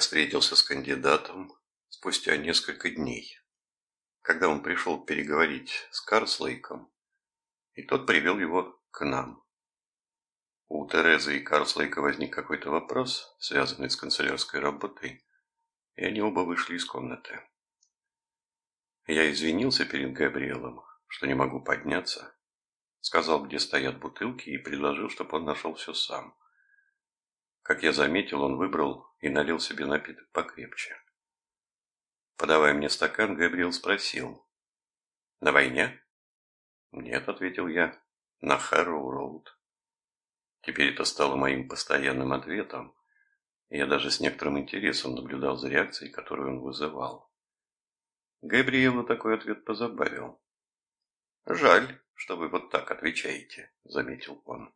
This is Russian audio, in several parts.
Встретился с кандидатом спустя несколько дней, когда он пришел переговорить с Карслейком, и тот привел его к нам. У Терезы и Карслейка возник какой-то вопрос, связанный с канцелярской работой, и они оба вышли из комнаты. Я извинился перед Габриэлом, что не могу подняться, сказал, где стоят бутылки, и предложил, чтобы он нашел все сам. Как я заметил, он выбрал и налил себе напиток покрепче. Подавая мне стакан, Габриэл спросил. «На войне?» «Нет», — ответил я, — «на Хэрроу-Роуд». Теперь это стало моим постоянным ответом. Я даже с некоторым интересом наблюдал за реакцией, которую он вызывал. Габриэла такой ответ позабавил. «Жаль, что вы вот так отвечаете», — заметил он.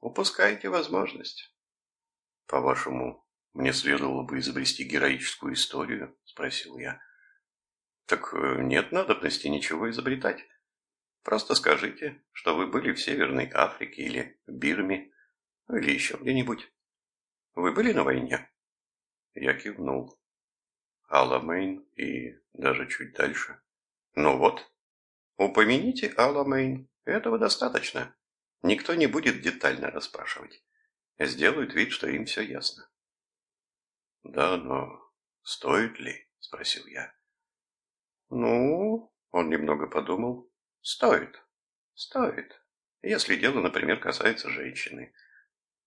«Упускаете возможность». «По-вашему, мне следовало бы изобрести героическую историю?» – спросил я. «Так э, нет надобности ничего изобретать. Просто скажите, что вы были в Северной Африке или Бирме, или еще где-нибудь. Вы были на войне?» Я кивнул. Аламейн и даже чуть дальше. «Ну вот, упомяните Аламейн. Этого достаточно. Никто не будет детально расспрашивать сделают вид, что им все ясно. «Да, но стоит ли?» – спросил я. «Ну...» – он немного подумал. «Стоит. Стоит. Если дело, например, касается женщины.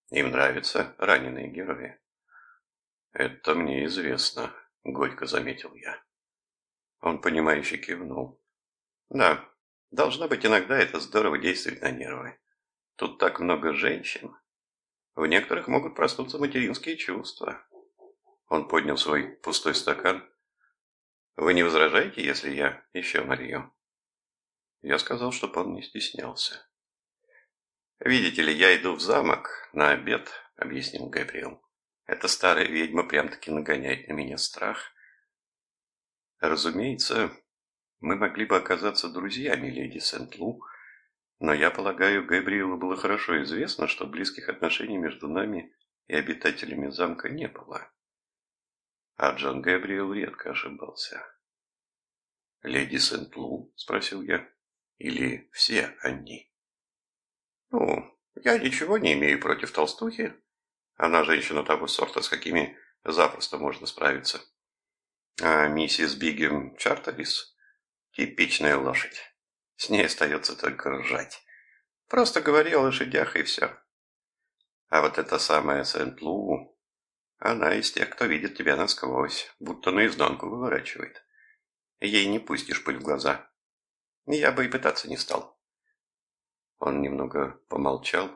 Им нравятся раненые герои». «Это мне известно», – горько заметил я. Он, понимающе кивнул. «Да, должно быть, иногда это здорово действует на нервы. Тут так много женщин, в некоторых могут проснуться материнские чувства. Он поднял свой пустой стакан. «Вы не возражаете, если я еще налью?» Я сказал, чтобы он не стеснялся. «Видите ли, я иду в замок на обед», — объяснил Габриэл. «Эта старая ведьма прям-таки нагоняет на меня страх». Разумеется, мы могли бы оказаться друзьями леди Сент-Лу, но я полагаю, Габриэлу было хорошо известно, что близких отношений между нами и обитателями замка не было. А Джон Габриэл редко ошибался. «Леди Сент-Лу?» – спросил я. «Или все они?» «Ну, я ничего не имею против толстухи. Она женщина того сорта, с какими запросто можно справиться. А миссис Бигем Чартерис – типичная лошадь. С ней остается только ржать. Просто говори о лошадях и все. А вот эта самая Сент-Лу, она из тех, кто видит тебя насквозь, будто наизнанку выворачивает. Ей не пустишь пыль в глаза. Я бы и пытаться не стал. Он немного помолчал.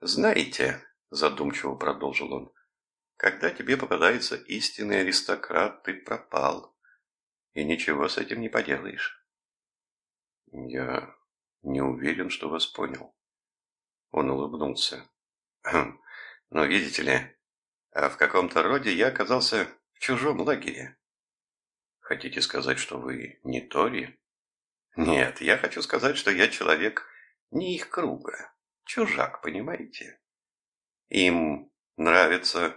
«Знаете», — задумчиво продолжил он, — «когда тебе попадается истинный аристократ, ты пропал, и ничего с этим не поделаешь». «Я не уверен, что вас понял». Он улыбнулся. «Хм, «Но видите ли, а в каком-то роде я оказался в чужом лагере». «Хотите сказать, что вы не Тори?» «Нет, я хочу сказать, что я человек не их круга. Чужак, понимаете? Им нравятся,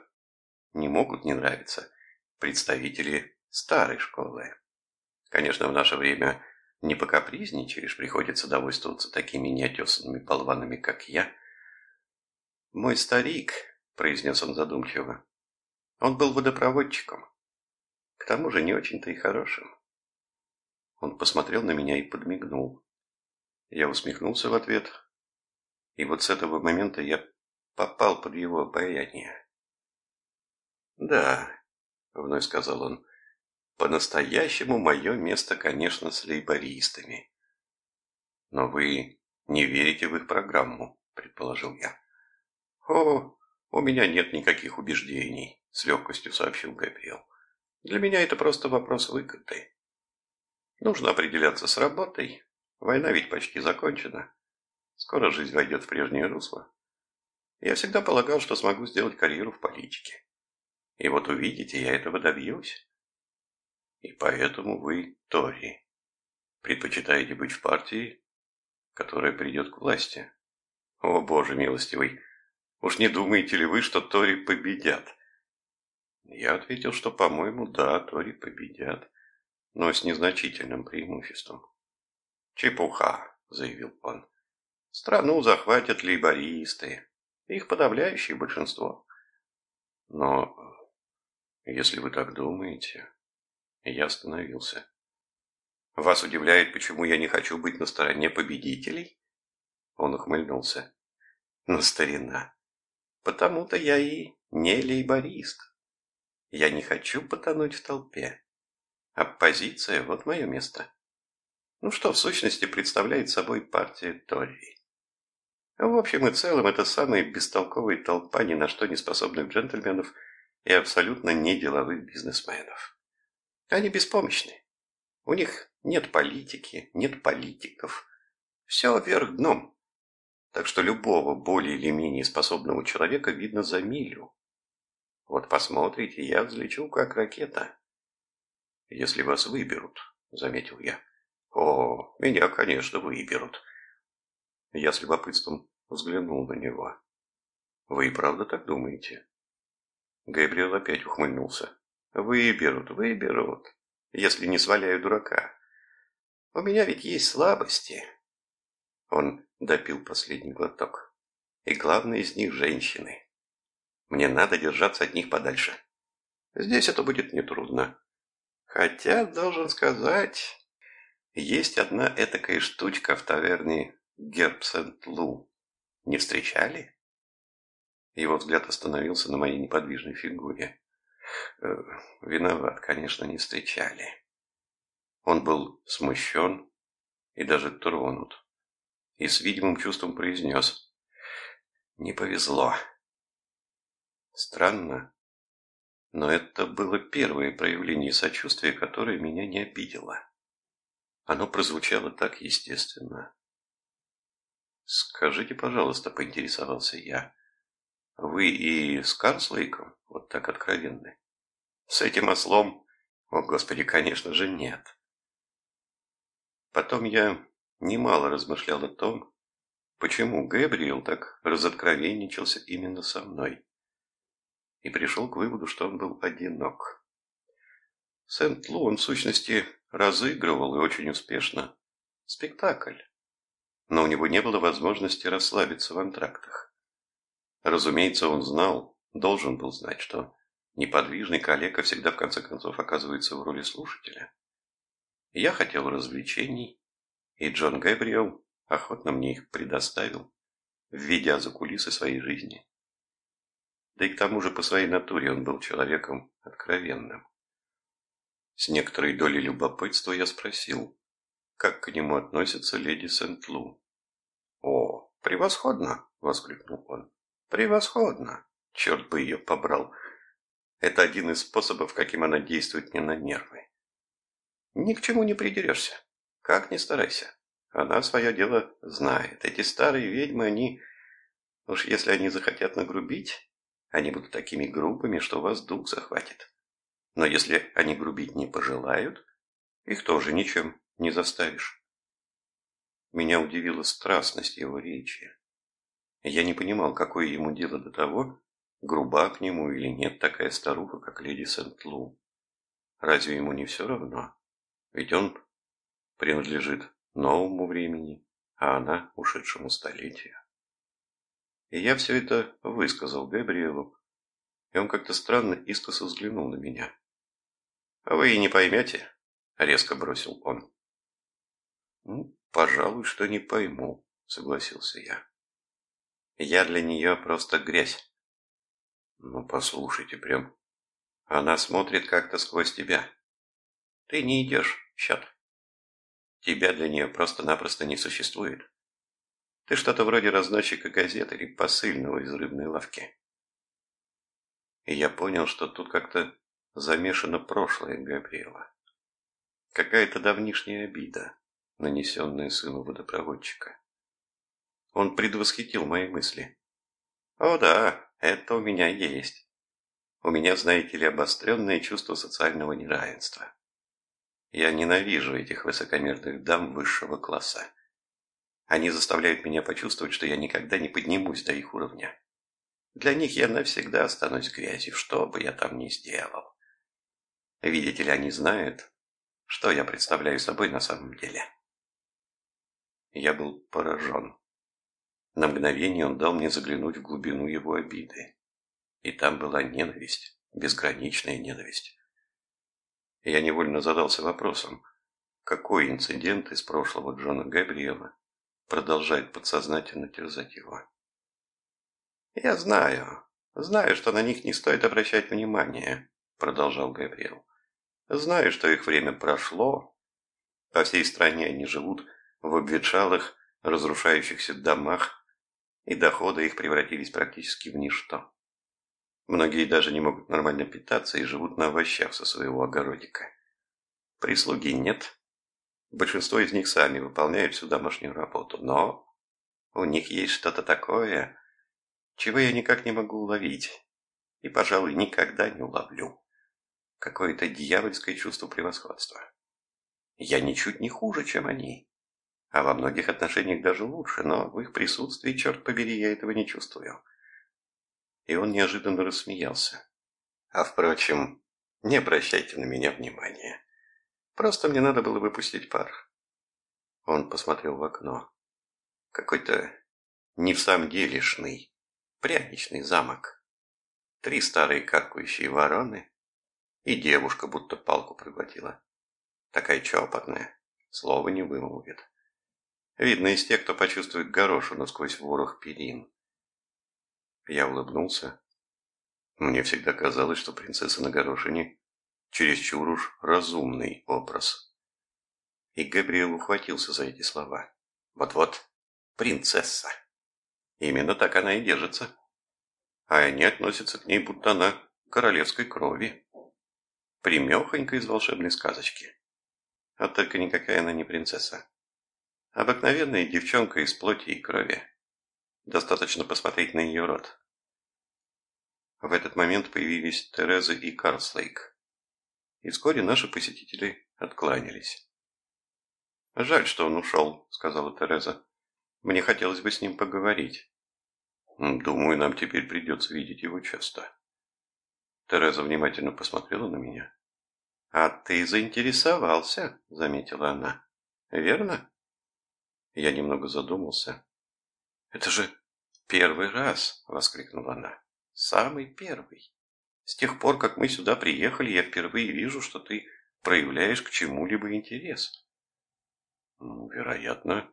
не могут не нравиться, представители старой школы. Конечно, в наше время не покапризничаешь, приходится довольствоваться такими неотесанными болванами, как я. Мой старик, произнес он задумчиво, он был водопроводчиком. К тому же не очень-то и хорошим. Он посмотрел на меня и подмигнул. Я усмехнулся в ответ. И вот с этого момента я попал под его обаяние. «Да», — вновь сказал он, по-настоящему мое место, конечно, с лейбористами. Но вы не верите в их программу, предположил я. О, у меня нет никаких убеждений, с легкостью сообщил Габриэл. Для меня это просто вопрос выгоды. Нужно определяться с работой. Война ведь почти закончена. Скоро жизнь войдет в прежнее русло. Я всегда полагал, что смогу сделать карьеру в политике. И вот увидите, я этого добьюсь. И поэтому вы Тори. Предпочитаете быть в партии, которая придет к власти. О, Боже милостивый, уж не думаете ли вы, что Тори победят? Я ответил, что, по-моему, да, Тори победят, но с незначительным преимуществом. «Чепуха», — заявил он. «Страну захватят лейбористы, их подавляющее большинство». «Но если вы так думаете...» Я остановился. «Вас удивляет, почему я не хочу быть на стороне победителей?» Он ухмыльнулся. «Ну, старина, потому-то я и не лейборист. Я не хочу потонуть в толпе. Оппозиция – вот мое место. Ну что, в сущности, представляет собой партия Тори. В общем и целом, это самая бестолковая толпа ни на что не способных джентльменов и абсолютно не деловых бизнесменов. Они беспомощны. У них нет политики, нет политиков. Все вверх дном. Так что любого более или менее способного человека видно за милю. Вот посмотрите, я взлечу как ракета. Если вас выберут, заметил я. О, меня, конечно, выберут. Я с любопытством взглянул на него. Вы и правда так думаете? Габриэл опять ухмыльнулся. Выберут, выберут, если не сваляю дурака. У меня ведь есть слабости. Он допил последний глоток. И главное из них женщины. Мне надо держаться от них подальше. Здесь это будет нетрудно. Хотя, должен сказать, есть одна этакая штучка в таверне Герб Сент-Лу. Не встречали? Его взгляд остановился на моей неподвижной фигуре. Э, виноват, конечно, не встречали. Он был смущен и даже тронут. И с видимым чувством произнес. Не повезло. Странно, но это было первое проявление сочувствия, которое меня не обидело. Оно прозвучало так естественно. «Скажите, пожалуйста», — поинтересовался я, — «вы и с Карслейком вот так откровенны?» «С этим ослом? О, Господи, конечно же, нет». Потом я немало размышлял о том, почему Гэбриэл так разоткровенничался именно со мной и пришел к выводу, что он был одинок. Сент-Лу он, в сущности, разыгрывал и очень успешно спектакль, но у него не было возможности расслабиться в антрактах. Разумеется, он знал, должен был знать, что неподвижный коллега всегда в конце концов оказывается в роли слушателя. Я хотел развлечений, и Джон Гэбриэл охотно мне их предоставил, введя за кулисы своей жизни. Да и к тому же по своей натуре он был человеком откровенным. С некоторой долей любопытства я спросил, как к нему относится леди Сент-Лу. «О, превосходно!» — воскликнул он. «Превосходно! Черт бы ее побрал! Это один из способов, каким она действует мне на нервы. Ни к чему не придерешься. Как ни старайся. Она свое дело знает. Эти старые ведьмы, они... Уж если они захотят нагрубить, они будут такими грубыми, что вас дух захватит. Но если они грубить не пожелают, их тоже ничем не заставишь. Меня удивила страстность его речи. Я не понимал, какое ему дело до того, груба к нему или нет такая старуха, как леди Сент-Лу. Разве ему не все равно? Ведь он принадлежит новому времени, а она ушедшему столетию. И я все это высказал Габриэлу, и он как-то странно искоса взглянул на меня. «А вы и не поймете», — резко бросил он. «Ну, пожалуй, что не пойму», — согласился я. «Я для нее просто грязь». «Ну, послушайте, прям. Она смотрит как-то сквозь тебя. Ты не идешь счет. Тебя для нее просто-напросто не существует. Ты что-то вроде разносчика газет или посыльного из рыбной лавки. И я понял, что тут как-то замешано прошлое Габриэла. Какая-то давнишняя обида, нанесенная сыну водопроводчика. Он предвосхитил мои мысли. О да, это у меня есть. У меня, знаете ли, обостренное чувство социального неравенства. Я ненавижу этих высокомерных дам высшего класса. Они заставляют меня почувствовать, что я никогда не поднимусь до их уровня. Для них я навсегда останусь грязью, что бы я там ни сделал. Видите ли, они знают, что я представляю собой на самом деле. Я был поражен. На мгновение он дал мне заглянуть в глубину его обиды. И там была ненависть, безграничная ненависть. Я невольно задался вопросом, какой инцидент из прошлого Джона Габриэла продолжает подсознательно терзать его. «Я знаю, знаю, что на них не стоит обращать внимания», — продолжал Габриэл. «Знаю, что их время прошло. По всей стране они живут в обветшалых, разрушающихся домах, и доходы их превратились практически в ничто. Многие даже не могут нормально питаться и живут на овощах со своего огородика. Прислуги нет. Большинство из них сами выполняют всю домашнюю работу, но у них есть что-то такое, чего я никак не могу уловить и, пожалуй, никогда не уловлю. Какое-то дьявольское чувство превосходства. Я ничуть не хуже, чем они а во многих отношениях даже лучше, но в их присутствии, черт побери, я этого не чувствую. И он неожиданно рассмеялся. А впрочем, не обращайте на меня внимания. Просто мне надо было выпустить пар. Он посмотрел в окно. Какой-то не в самом делешный, пряничный замок. Три старые каркающие вороны и девушка будто палку проглотила. Такая чопотная, слова не вымолвит. Видно из тех, кто почувствует горошину сквозь ворох перин. Я улыбнулся. Мне всегда казалось, что принцесса на горошине чересчур уж разумный образ. И Габриэл ухватился за эти слова. Вот-вот, принцесса. Именно так она и держится. А они относятся к ней, будто она королевской крови. Примехонько из волшебной сказочки. А только никакая она не принцесса. Обыкновенная девчонка из плоти и крови. Достаточно посмотреть на ее рот. В этот момент появились Тереза и Карслейк. И вскоре наши посетители откланялись. «Жаль, что он ушел», — сказала Тереза. «Мне хотелось бы с ним поговорить». «Думаю, нам теперь придется видеть его часто». Тереза внимательно посмотрела на меня. «А ты заинтересовался», — заметила она. «Верно?» Я немного задумался. «Это же первый раз!» — воскликнула она. «Самый первый! С тех пор, как мы сюда приехали, я впервые вижу, что ты проявляешь к чему-либо интерес». Ну, «Вероятно,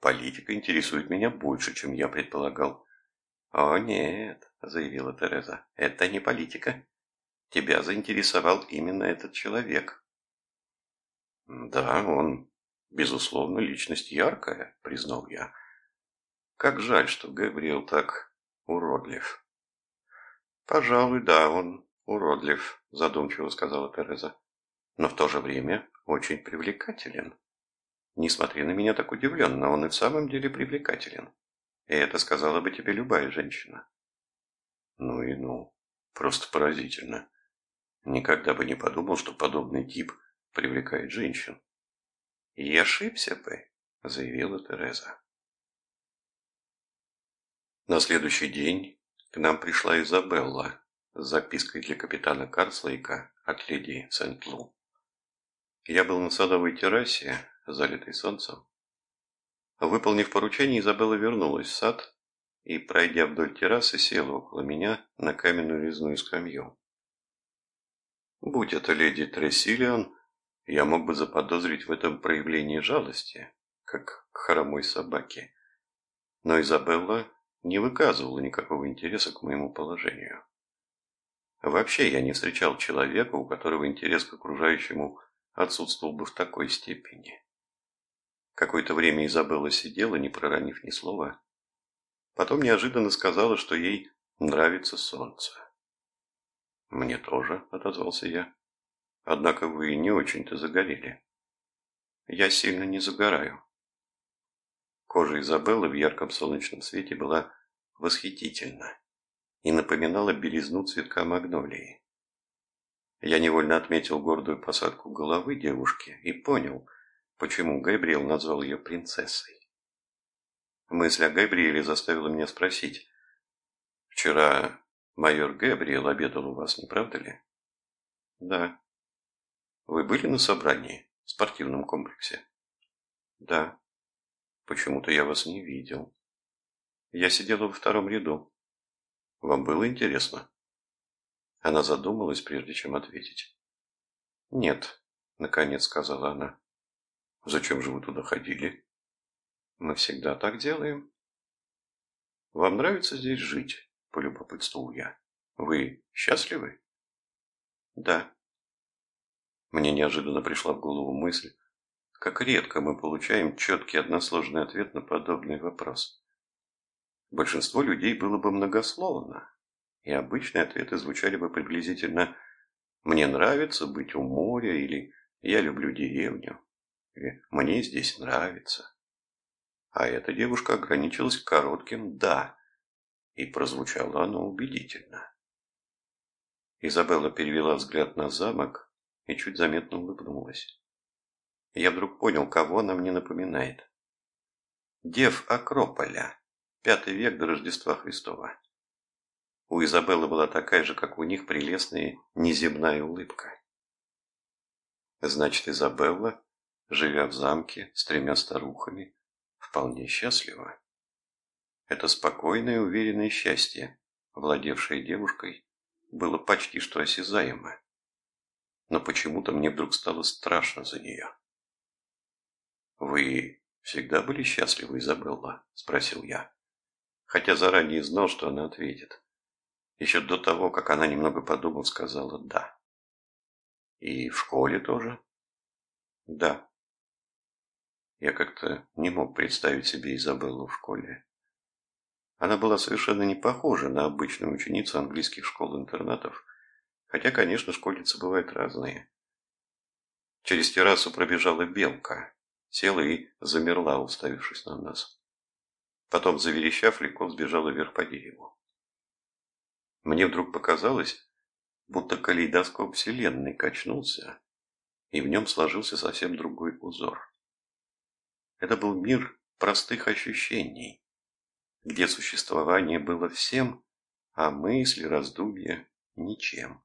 политика интересует меня больше, чем я предполагал». «О, нет», — заявила Тереза, — «это не политика. Тебя заинтересовал именно этот человек». «Да, он Безусловно, личность яркая, признал я. Как жаль, что Габриэл так уродлив. Пожалуй, да, он уродлив, задумчиво сказала Тереза. Но в то же время очень привлекателен. Не смотри на меня так удивленно, он и в самом деле привлекателен. И это сказала бы тебе любая женщина. Ну и ну, просто поразительно. Никогда бы не подумал, что подобный тип привлекает женщин. «И ошибся бы», — заявила Тереза. На следующий день к нам пришла Изабелла с запиской для капитана Карслейка от леди Сент-Лу. Я был на садовой террасе, залитой солнцем. Выполнив поручение, Изабелла вернулась в сад и, пройдя вдоль террасы, села около меня на каменную резную скамью. Будь это леди Трессилиан, я мог бы заподозрить в этом проявление жалости, как к хромой собаке. Но Изабелла не выказывала никакого интереса к моему положению. Вообще я не встречал человека, у которого интерес к окружающему отсутствовал бы в такой степени. Какое-то время Изабелла сидела, не проронив ни слова. Потом неожиданно сказала, что ей нравится солнце. «Мне тоже», — отозвался я. Однако вы не очень-то загорели. Я сильно не загораю. Кожа Изабеллы в ярком солнечном свете была восхитительна и напоминала белизну цветка магнолии. Я невольно отметил гордую посадку головы девушки и понял, почему Габриэл назвал ее принцессой. Мысль о Габриэле заставила меня спросить, Вчера майор Гэбриэл обедал у вас, не правда ли? Да. Вы были на собрании в спортивном комплексе? Да. Почему-то я вас не видел. Я сидела во втором ряду. Вам было интересно? Она задумалась, прежде чем ответить. Нет, наконец сказала она. Зачем же вы туда ходили? Мы всегда так делаем. Вам нравится здесь жить? Полюбопытствовал я. Вы счастливы? Да. Мне неожиданно пришла в голову мысль, как редко мы получаем четкий односложный ответ на подобный вопрос. Большинство людей было бы многословно, и обычные ответы звучали бы приблизительно «мне нравится быть у моря» или «я люблю деревню» или «мне здесь нравится». А эта девушка ограничилась коротким «да», и прозвучало оно убедительно. Изабелла перевела взгляд на замок и чуть заметно улыбнулась. Я вдруг понял, кого она мне напоминает. Дев Акрополя, пятый век до Рождества Христова. У Изабеллы была такая же, как у них, прелестная неземная улыбка. Значит, Изабелла, живя в замке с тремя старухами, вполне счастлива. Это спокойное уверенное счастье, владевшее девушкой, было почти что осязаемо. Но почему-то мне вдруг стало страшно за нее. «Вы всегда были счастливы, Изабелла?» – спросил я. Хотя заранее знал, что она ответит. Еще до того, как она немного подумав, сказала «да». «И в школе тоже?» «Да». Я как-то не мог представить себе Изабеллу в школе. Она была совершенно не похожа на обычную ученицу английских школ-интернатов, хотя, конечно, школьницы бывают разные. Через террасу пробежала белка, села и замерла, уставившись на нас. Потом, заверещав, легко сбежала вверх по дереву. Мне вдруг показалось, будто калейдоскоп вселенной качнулся, и в нем сложился совсем другой узор. Это был мир простых ощущений, где существование было всем, а мысли, раздумья – ничем.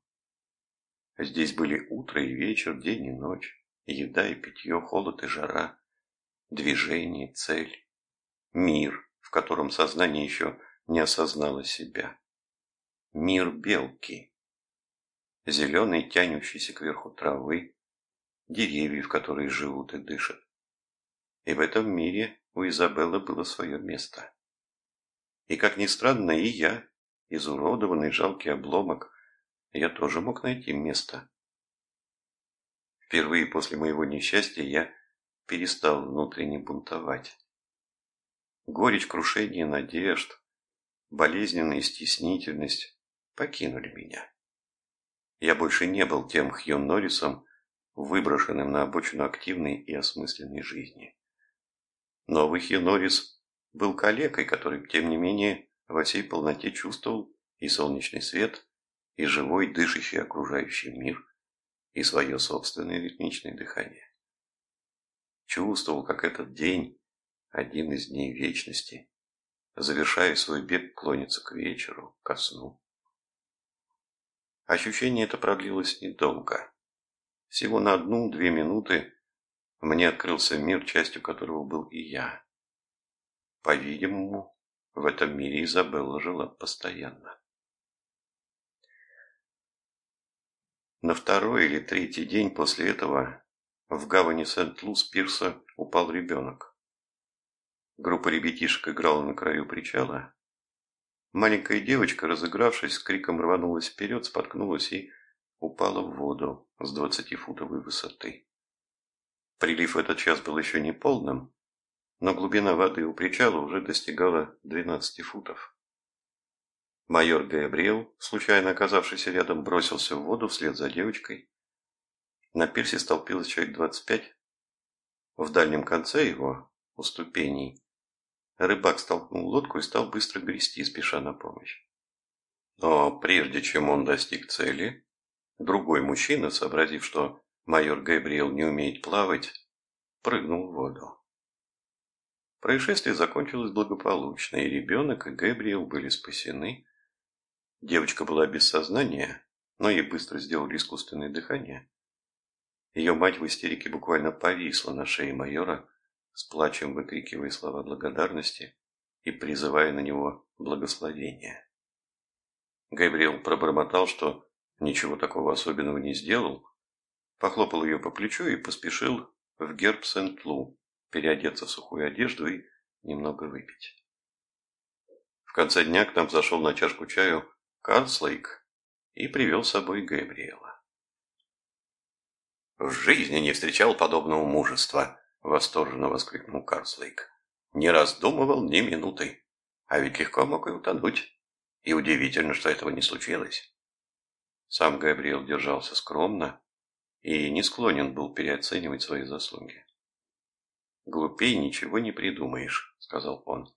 Здесь были утро и вечер, день и ночь, еда и питье, холод и жара, движение, цель, мир, в котором сознание еще не осознало себя. Мир белки, зеленый, тянущийся кверху травы, деревьев, которые живут и дышат. И в этом мире у Изабеллы было свое место. И, как ни странно, и я, изуродованный жалкий обломок, я тоже мог найти место. Впервые после моего несчастья я перестал внутренне бунтовать. Горечь крушения надежд, болезненная стеснительность покинули меня. Я больше не был тем Хью Норрисом, выброшенным на обочину активной и осмысленной жизни. Новый Хью Норрис был калекой, который, тем не менее, во всей полноте чувствовал и солнечный свет, и живой дышащий окружающий мир, и свое собственное ритмичное дыхание. Чувствовал, как этот день, один из дней вечности, завершая свой бег, клонится к вечеру, ко сну. Ощущение это продлилось недолго. Всего на одну-две минуты мне открылся мир, частью которого был и я. По-видимому, в этом мире Изабелла жила постоянно. На второй или третий день после этого в гавани Сент-Лус-Пирса упал ребенок. Группа ребятишек играла на краю причала. Маленькая девочка, разыгравшись, с криком рванулась вперед, споткнулась и упала в воду с двадцатифутовой высоты. Прилив в этот час был еще не полным, но глубина воды у причала уже достигала 12 футов. Майор Габриэл, случайно оказавшийся рядом, бросился в воду вслед за девочкой. На пирсе столпилось человек 25. В дальнем конце его, у ступеней, рыбак столкнул лодку и стал быстро грести, спеша на помощь. Но прежде чем он достиг цели, другой мужчина, сообразив, что майор Габриэл не умеет плавать, прыгнул в воду. Происшествие закончилось благополучно, и ребенок, и Гэбриэл были спасены, Девочка была без сознания, но ей быстро сделали искусственное дыхание. Ее мать в истерике буквально повисла на шее майора, с плачем выкрикивая слова благодарности и призывая на него благословения. Габриэл пробормотал, что ничего такого особенного не сделал, похлопал ее по плечу и поспешил в герб Сент-Лу переодеться в сухую одежду и немного выпить. В конце дня к нам зашел на чашку чаю Карслейк и привел с собой Габриэла. «В жизни не встречал подобного мужества!» — восторженно воскликнул Карслейк. «Не раздумывал ни минуты, а ведь легко мог и утонуть. И удивительно, что этого не случилось». Сам Габриэл держался скромно и не склонен был переоценивать свои заслуги. «Глупей ничего не придумаешь», — сказал он.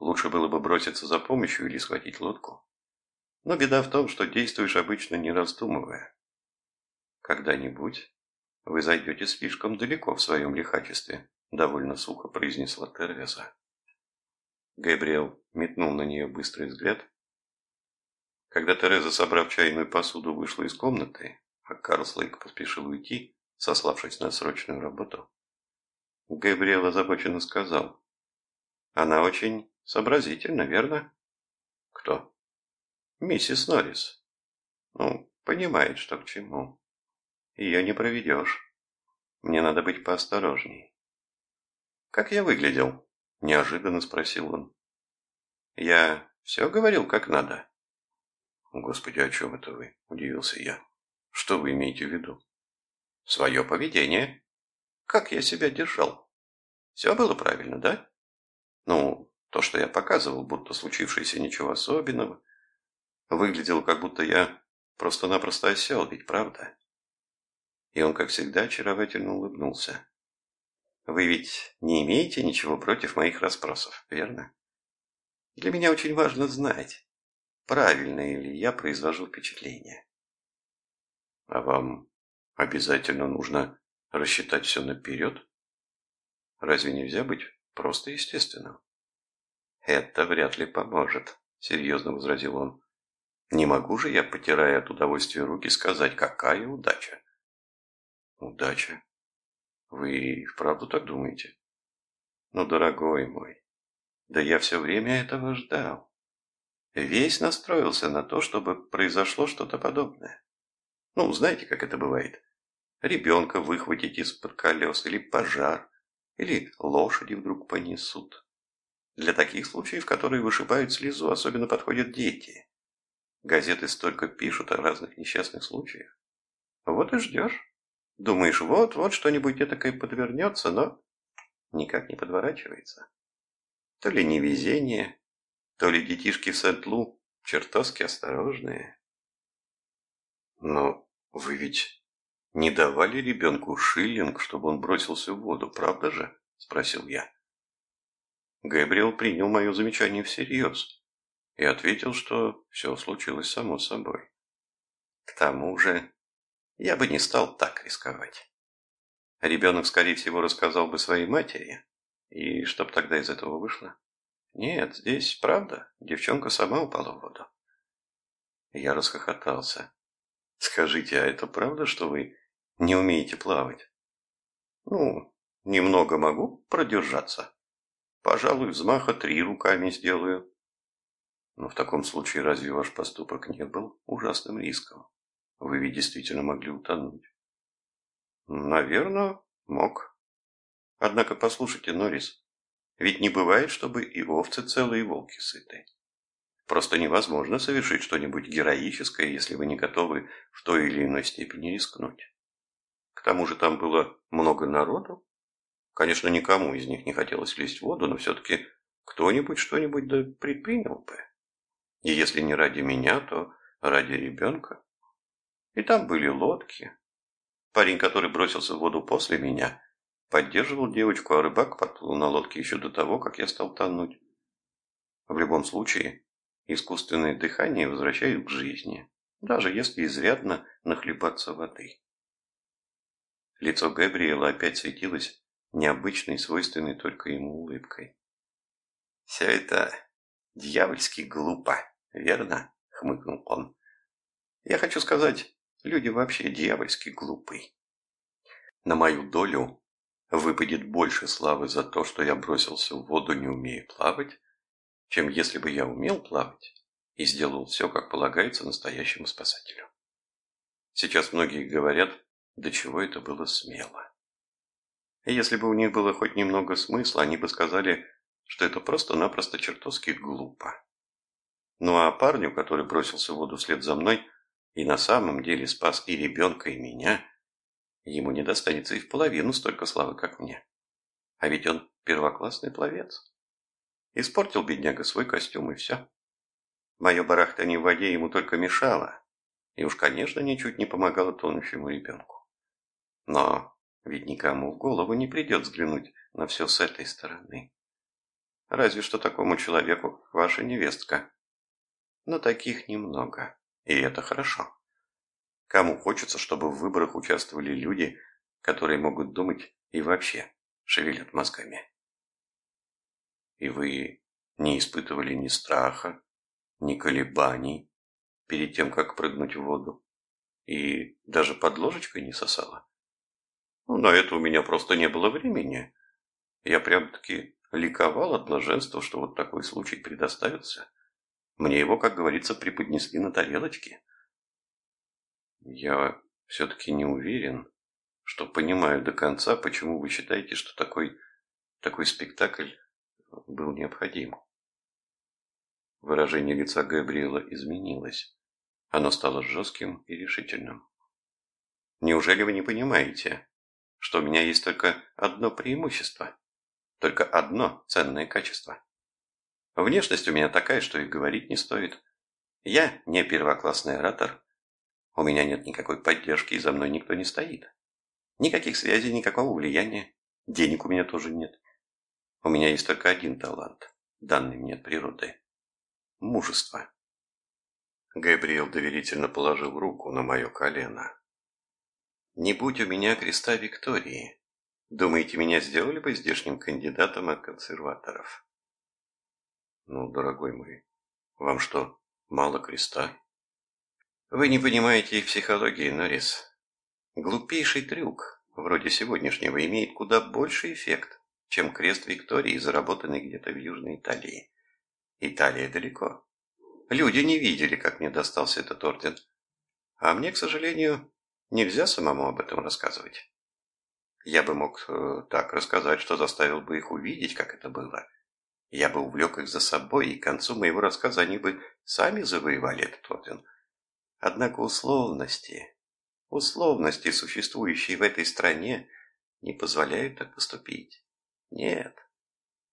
«Лучше было бы броситься за помощью или схватить лодку. Но беда в том, что действуешь обычно не раздумывая. Когда-нибудь вы зайдете слишком далеко в своем лихачестве, довольно сухо произнесла Тереза. Габриэл метнул на нее быстрый взгляд. Когда Тереза, собрав чайную посуду, вышла из комнаты, а Карлслейк поспешил уйти, сославшись на срочную работу, Габриэл озабоченно сказал. Она очень сообразительна, верно? Кто? Миссис Норрис. Ну, понимает, что к чему. Ее не проведешь. Мне надо быть поосторожней. Как я выглядел? Неожиданно спросил он. Я все говорил как надо. Господи, о чем это вы? Удивился я. Что вы имеете в виду? Свое поведение. Как я себя держал? Все было правильно, да? Ну, то, что я показывал, будто случившееся ничего особенного, Выглядело, как будто я просто-напросто осел, ведь правда? И он, как всегда, очаровательно улыбнулся. Вы ведь не имеете ничего против моих расспросов, верно? Для меня очень важно знать, правильно ли я произвожу впечатление. А вам обязательно нужно рассчитать все наперед? Разве нельзя быть просто естественным? Это вряд ли поможет, серьезно возразил он. Не могу же я, потирая от удовольствия руки, сказать, какая удача. Удача? Вы вправду так думаете? Ну, дорогой мой, да я все время этого ждал. Весь настроился на то, чтобы произошло что-то подобное. Ну, знаете, как это бывает? Ребенка выхватить из-под колес, или пожар, или лошади вдруг понесут. Для таких случаев, которые вышибают слезу, особенно подходят дети. Газеты столько пишут о разных несчастных случаях. Вот и ждешь. Думаешь, вот-вот что-нибудь этакое подвернется, но никак не подворачивается. То ли невезение, то ли детишки в Сент-Лу чертовски осторожные. Но вы ведь не давали ребенку шиллинг, чтобы он бросился в воду, правда же? Спросил я. Габриэл принял мое замечание всерьез и ответил, что все случилось само собой. К тому же, я бы не стал так рисковать. Ребенок, скорее всего, рассказал бы своей матери, и чтоб тогда из этого вышло? Нет, здесь правда, девчонка сама упала в воду. Я расхохотался. Скажите, а это правда, что вы не умеете плавать? Ну, немного могу продержаться. Пожалуй, взмаха три руками сделаю. Но в таком случае разве ваш поступок не был ужасным риском? Вы ведь действительно могли утонуть. Наверное, мог. Однако послушайте, Норрис, ведь не бывает, чтобы и овцы целые, и волки сыты. Просто невозможно совершить что-нибудь героическое, если вы не готовы в той или иной степени рискнуть. К тому же там было много народу. Конечно, никому из них не хотелось лезть в воду, но все-таки кто-нибудь что-нибудь да предпринял бы. И если не ради меня, то ради ребенка. И там были лодки. Парень, который бросился в воду после меня, поддерживал девочку, а рыбак подплыл на лодке еще до того, как я стал тонуть. В любом случае, искусственное дыхание возвращает к жизни, даже если изрядно нахлебаться воды. Лицо Габриэла опять светилось необычной, свойственной только ему улыбкой. «Все это дьявольски глупо, верно?» — хмыкнул он. Я хочу сказать, люди вообще дьявольски глупые. На мою долю выпадет больше славы за то, что я бросился в воду, не умея плавать, чем если бы я умел плавать и сделал все, как полагается настоящему спасателю. Сейчас многие говорят, до чего это было смело. Если бы у них было хоть немного смысла, они бы сказали, что это просто-напросто чертовски глупо. Ну а парню, который бросился в воду вслед за мной и на самом деле спас и ребенка, и меня, ему не достанется и в половину столько славы, как мне. А ведь он первоклассный пловец. Испортил бедняга свой костюм и все. Мое барахтание в воде ему только мешало, и уж, конечно, ничуть не помогало тонущему ребенку. Но ведь никому в голову не придет взглянуть на все с этой стороны. Разве что такому человеку ваша невестка. Но таких немного, и это хорошо. Кому хочется, чтобы в выборах участвовали люди, которые могут думать и вообще шевелят мозгами? И вы не испытывали ни страха, ни колебаний перед тем, как прыгнуть в воду, и даже под ложечкой не сосала? Ну, на это у меня просто не было времени. Я прям-таки ликовал от блаженства, что вот такой случай предоставился. Мне его, как говорится, преподнесли на тарелочке. Я все-таки не уверен, что понимаю до конца, почему вы считаете, что такой, такой спектакль был необходим. Выражение лица Габриэла изменилось. Оно стало жестким и решительным. Неужели вы не понимаете, что у меня есть только одно преимущество? Только одно ценное качество? Внешность у меня такая, что и говорить не стоит. Я не первоклассный оратор, у меня нет никакой поддержки, и за мной никто не стоит. Никаких связей, никакого влияния. Денег у меня тоже нет. У меня есть только один талант, данный мне от природы. Мужество. Габриэл доверительно положил руку на мое колено. Не будь у меня креста Виктории, думаете, меня сделали бы здешним кандидатом от консерваторов? Ну, дорогой мой, вам что, мало креста? Вы не понимаете их психологии, Норрис. Глупейший трюк, вроде сегодняшнего, имеет куда больший эффект, чем крест Виктории, заработанный где-то в Южной Италии. Италия далеко. Люди не видели, как мне достался этот орден. А мне, к сожалению, нельзя самому об этом рассказывать. Я бы мог э, так рассказать, что заставил бы их увидеть, как это было. Я бы увлек их за собой, и к концу моего рассказа они бы сами завоевали этот орден – Однако условности, условности, существующие в этой стране, не позволяют так поступить. Нет,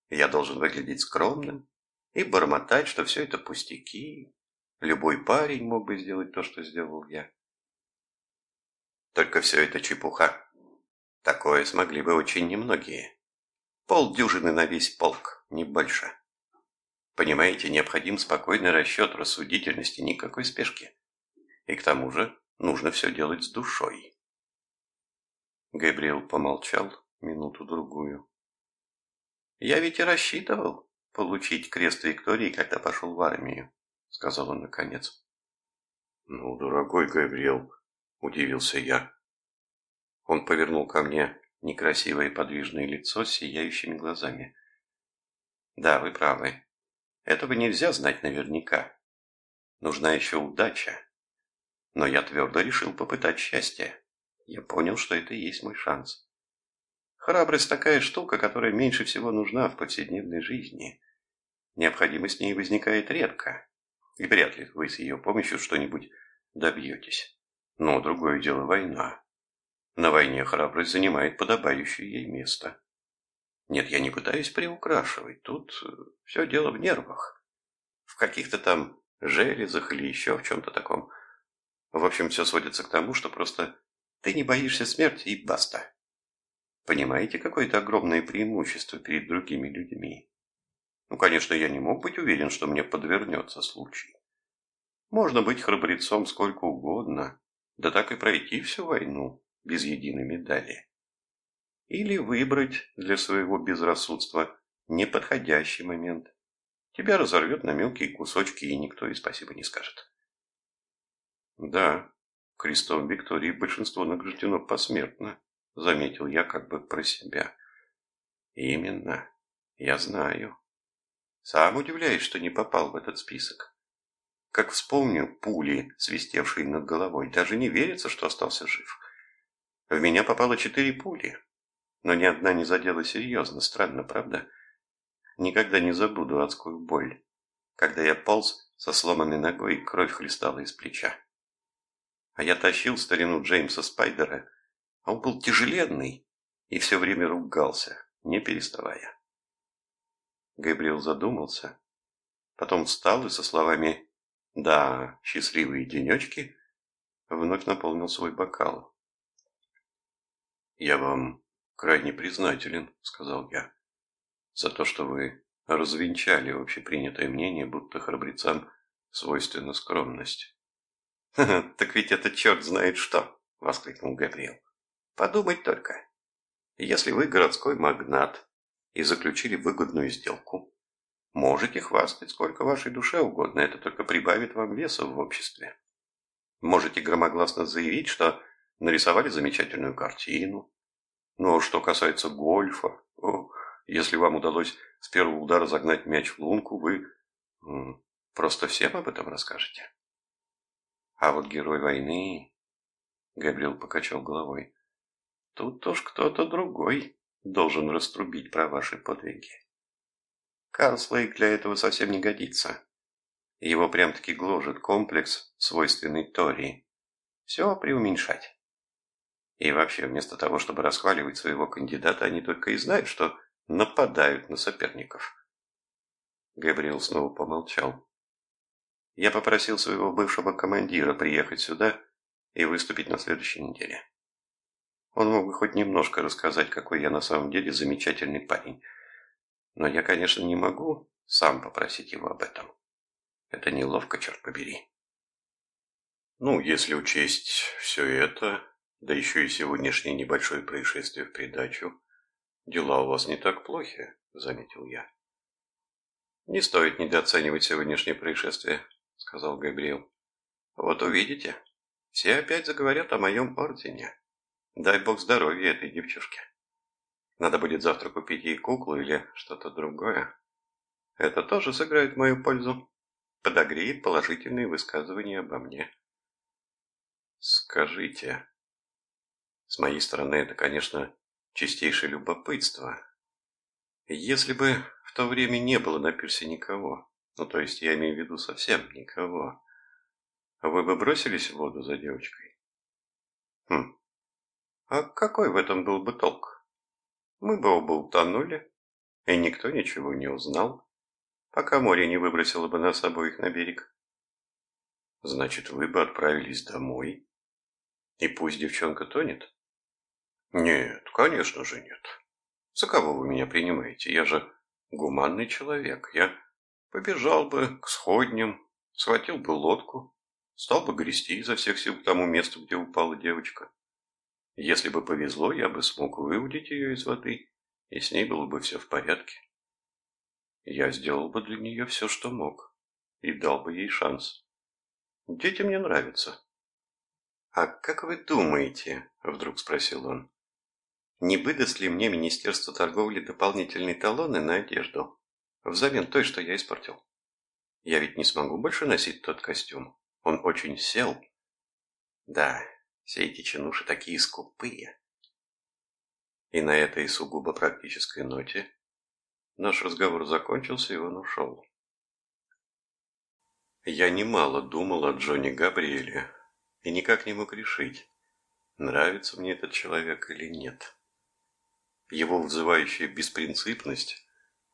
я должен выглядеть скромным и бормотать, что все это пустяки. Любой парень мог бы сделать то, что сделал я. Только все это чепуха. Такое смогли бы очень немногие. Полдюжины на весь полк, не больше. Понимаете, необходим спокойный расчет, рассудительности, никакой спешки. И к тому же нужно все делать с душой. Габриэл помолчал минуту-другую. «Я ведь и рассчитывал получить крест Виктории, когда пошел в армию», — сказал он наконец. «Ну, дорогой Габриэл», — удивился я. Он повернул ко мне некрасивое подвижное лицо с сияющими глазами. «Да, вы правы. Этого нельзя знать наверняка. Нужна еще удача. Но я твердо решил попытать счастье. Я понял, что это и есть мой шанс. Храбрость такая штука, которая меньше всего нужна в повседневной жизни. Необходимость в ней возникает редко. И вряд ли вы с ее помощью что-нибудь добьетесь. Но другое дело война. На войне храбрость занимает подобающее ей место. Нет, я не пытаюсь приукрашивать. Тут э, все дело в нервах. В каких-то там железах или еще в чем-то таком. В общем, все сводится к тому, что просто ты не боишься смерти и баста. Понимаете, какое-то огромное преимущество перед другими людьми? Ну, конечно, я не мог быть уверен, что мне подвернется случай. Можно быть храбрецом сколько угодно, да так и пройти всю войну без единой медали. Или выбрать для своего безрассудства неподходящий момент. Тебя разорвет на мелкие кусочки, и никто и спасибо не скажет. Да, крестом Виктории большинство награждено посмертно, заметил я как бы про себя. Именно, я знаю. Сам удивляюсь, что не попал в этот список. Как вспомню пули, свистевшие над головой, даже не верится, что остался жив. В меня попало четыре пули, но ни одна не задела серьезно. Странно, правда? Никогда не забуду адскую боль, когда я полз со сломанной ногой и кровь хлестала из плеча. А я тащил старину Джеймса Спайдера, а он был тяжеленный и все время ругался, не переставая. Габриэл задумался, потом встал и со словами «Да, счастливые денечки» вновь наполнил свой бокал. «Я вам крайне признателен», — сказал я, «за то, что вы развенчали общепринятое мнение, будто храбрецам свойственна скромность». «Так ведь это черт знает что!» — воскликнул Габриэл. «Подумать только. Если вы городской магнат и заключили выгодную сделку, можете хвастать сколько вашей душе угодно, это только прибавит вам веса в обществе. Можете громогласно заявить, что нарисовали замечательную картину. Но что касается гольфа, о, если вам удалось с первого удара загнать мяч в лунку, вы просто всем об этом расскажете. А вот герой войны, Габриэл покачал головой, тут уж кто-то другой должен раструбить про ваши подвиги. Карслейк для этого совсем не годится. Его прям-таки гложет комплекс, свойственный Тори. Все преуменьшать. И вообще, вместо того, чтобы расхваливать своего кандидата, они только и знают, что нападают на соперников. Габриэл снова помолчал. Я попросил своего бывшего командира приехать сюда и выступить на следующей неделе. Он мог бы хоть немножко рассказать, какой я на самом деле замечательный парень. Но я, конечно, не могу сам попросить его об этом. Это неловко, черт побери. Ну, если учесть все это, да еще и сегодняшнее небольшое происшествие в придачу. Дела у вас не так плохи, заметил я. Не стоит недооценивать сегодняшнее происшествие, сказал Габриэл. Вот увидите, все опять заговорят о моем ордене. Дай бог здоровья этой девчушке. Надо будет завтра купить ей куклу или что-то другое. Это тоже сыграет мою пользу. Подогреет положительные высказывания обо мне. Скажите, с моей стороны это, конечно, чистейшее любопытство. Если бы в то время не было на пирсе никого, ну то есть я имею в виду совсем никого, вы бы бросились в воду за девочкой? Хм, а какой в этом был бы толк? Мы бы оба утонули, и никто ничего не узнал, пока море не выбросило бы нас обоих на берег. Значит, вы бы отправились домой, и пусть девчонка тонет? Нет, конечно же нет. За кого вы меня принимаете? Я же гуманный человек. Я побежал бы к сходням, схватил бы лодку, стал бы грести изо всех сил к тому месту, где упала девочка. Если бы повезло, я бы смог выудить ее из воды, и с ней было бы все в порядке. Я сделал бы для нее все, что мог, и дал бы ей шанс. Дети мне нравятся. «А как вы думаете?» – вдруг спросил он. Не выдаст ли мне Министерство торговли дополнительные талоны на одежду, взамен той, что я испортил? Я ведь не смогу больше носить тот костюм. Он очень сел. Да, все эти чинуши такие скупые. И на этой сугубо практической ноте наш разговор закончился, и он ушел. Я немало думал о Джонни Габриэле и никак не мог решить, нравится мне этот человек или нет. Его вызывающая беспринципность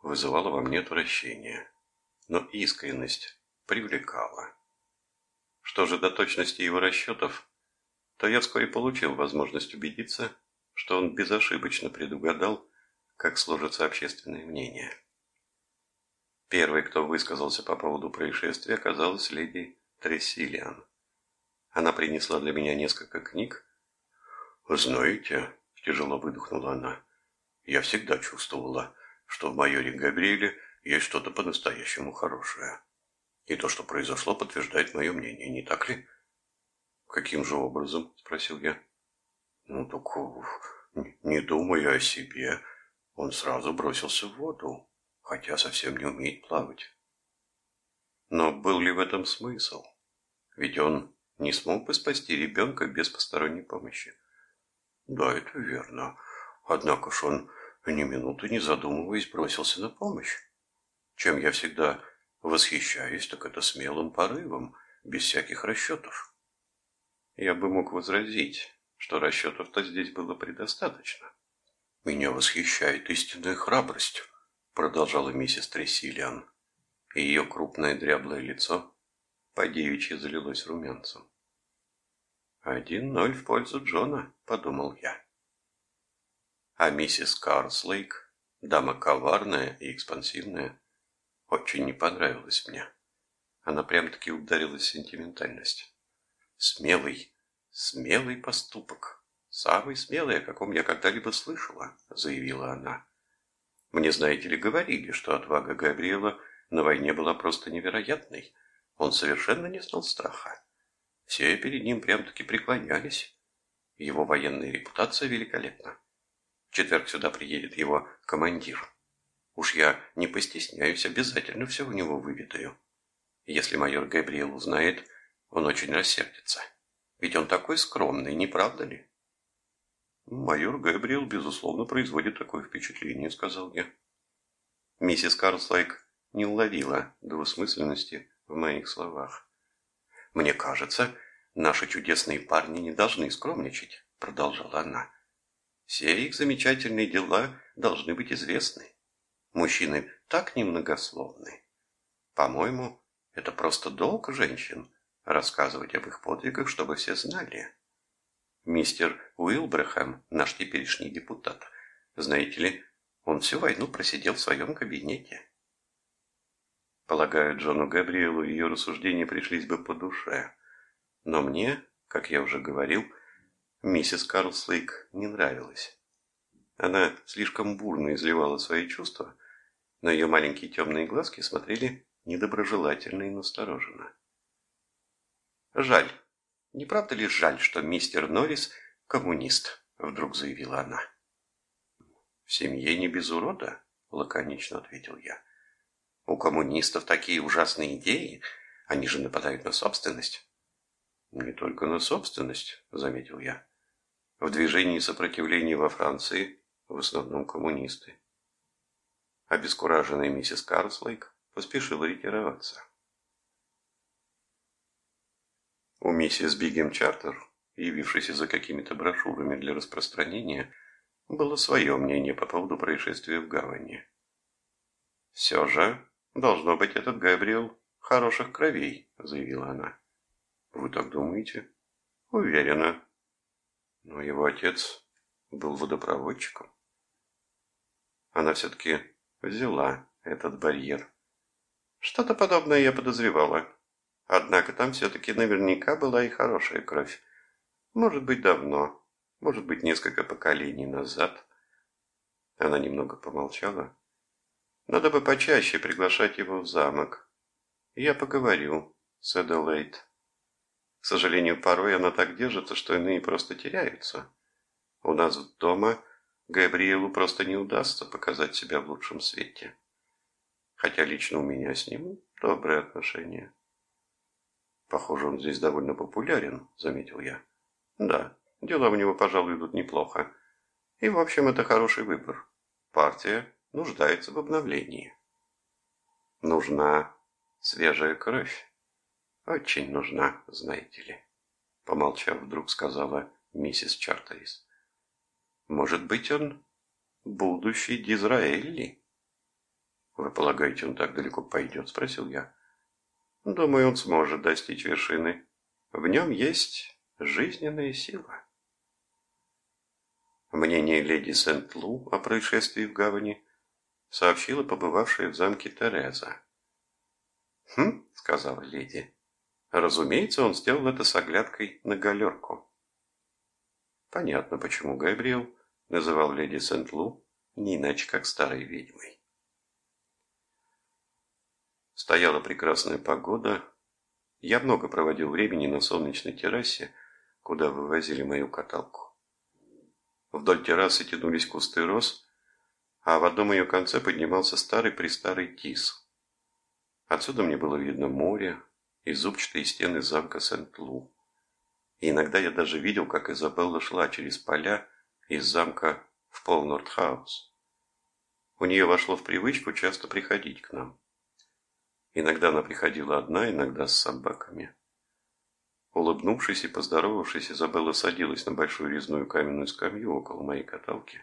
вызывала во мне отвращение, но искренность привлекала. Что же до точности его расчетов, то я вскоре получил возможность убедиться, что он безошибочно предугадал, как сложится общественное мнение. Первой, кто высказался по поводу происшествия, оказалась леди Трессилиан. Она принесла для меня несколько книг. «Знаете», – тяжело выдохнула она, я всегда чувствовала, что в майоре Габриэле есть что-то по-настоящему хорошее. И то, что произошло, подтверждает мое мнение, не так ли? Каким же образом? Спросил я. Ну, так не думая о себе, он сразу бросился в воду, хотя совсем не умеет плавать. Но был ли в этом смысл? Ведь он не смог бы спасти ребенка без посторонней помощи. Да, это верно. Однако ж он ни минуты не задумываясь бросился на помощь. Чем я всегда восхищаюсь, так это смелым порывом, без всяких расчетов. Я бы мог возразить, что расчетов-то здесь было предостаточно. Меня восхищает истинная храбрость, продолжала миссис Тресилиан и ее крупное дряблое лицо по девичьи залилось румянцем. «Один ноль в пользу Джона», — подумал я. А миссис Карслейк, дама коварная и экспансивная, очень не понравилась мне. Она прям-таки ударилась сентиментальность. Смелый, смелый поступок. Самый смелый, о каком я когда-либо слышала, заявила она. Мне, знаете ли, говорили, что отвага Габриэла на войне была просто невероятной. Он совершенно не знал страха. Все перед ним прям-таки преклонялись. Его военная репутация великолепна. Четверг сюда приедет его командир. Уж я не постесняюсь, обязательно все у него выведаю. Если майор Габриэл узнает, он очень рассердится. Ведь он такой скромный, не правда ли? Майор Габриэл, безусловно, производит такое впечатление, сказал я. Миссис Карлслайк не уловила двусмысленности в моих словах. «Мне кажется, наши чудесные парни не должны скромничать», — продолжала она. «Все их замечательные дела должны быть известны. Мужчины так немногословны. По-моему, это просто долг женщин рассказывать об их подвигах, чтобы все знали. Мистер Уилбрехам, наш теперешний депутат, знаете ли, он всю войну просидел в своем кабинете. Полагаю, Джону Габриэлу ее рассуждения пришлись бы по душе. Но мне, как я уже говорил, миссис Карлслейк не нравилась. Она слишком бурно изливала свои чувства, но ее маленькие темные глазки смотрели недоброжелательно и настороженно. «Жаль. Не правда ли жаль, что мистер Норрис коммунист?» — вдруг заявила она. «В семье не без урода», — лаконично ответил я. У коммунистов такие ужасные идеи, они же нападают на собственность. Не только на собственность, заметил я. В движении сопротивления во Франции в основном коммунисты. Обескураженная миссис Карслейк поспешила ретироваться. У миссис Бигем Чартер, явившейся за какими-то брошюрами для распространения, было свое мнение по поводу происшествия в гавани. Все же «Должно быть, этот Габриэл хороших кровей», — заявила она. «Вы так думаете?» «Уверена». Но его отец был водопроводчиком. Она все-таки взяла этот барьер. Что-то подобное я подозревала. Однако там все-таки наверняка была и хорошая кровь. Может быть, давно, может быть, несколько поколений назад. Она немного помолчала, надо бы почаще приглашать его в замок. Я поговорю с Эделейт. К сожалению, порой она так держится, что иные просто теряются. У нас дома Габриэлу просто не удастся показать себя в лучшем свете. Хотя лично у меня с ним добрые отношения. Похоже, он здесь довольно популярен, заметил я. Да, дела у него, пожалуй, идут неплохо. И, в общем, это хороший выбор. Партия нуждается в обновлении. Нужна свежая кровь. Очень нужна, знаете ли. Помолчав, вдруг сказала миссис Чартерис. Может быть, он будущий Дизраэлли? Вы полагаете, он так далеко пойдет? Спросил я. Думаю, он сможет достичь вершины. В нем есть жизненная сила. Мнение леди Сент-Лу о происшествии в гавани сообщила побывавшая в замке Тереза. «Хм», — сказала леди. «Разумеется, он сделал это с оглядкой на галерку». Понятно, почему Габриэл называл леди Сент-Лу не иначе, как старой ведьмой. Стояла прекрасная погода. Я много проводил времени на солнечной террасе, куда вывозили мою каталку. Вдоль террасы тянулись кусты роз, а в одном ее конце поднимался старый-престарый тис. Отсюда мне было видно море и зубчатые стены замка Сент-Лу. Иногда я даже видел, как Изабелла шла через поля из замка в Полнордхаус. У нее вошло в привычку часто приходить к нам. Иногда она приходила одна, иногда с собаками. Улыбнувшись и поздоровавшись, Изабелла садилась на большую резную каменную скамью около моей каталки.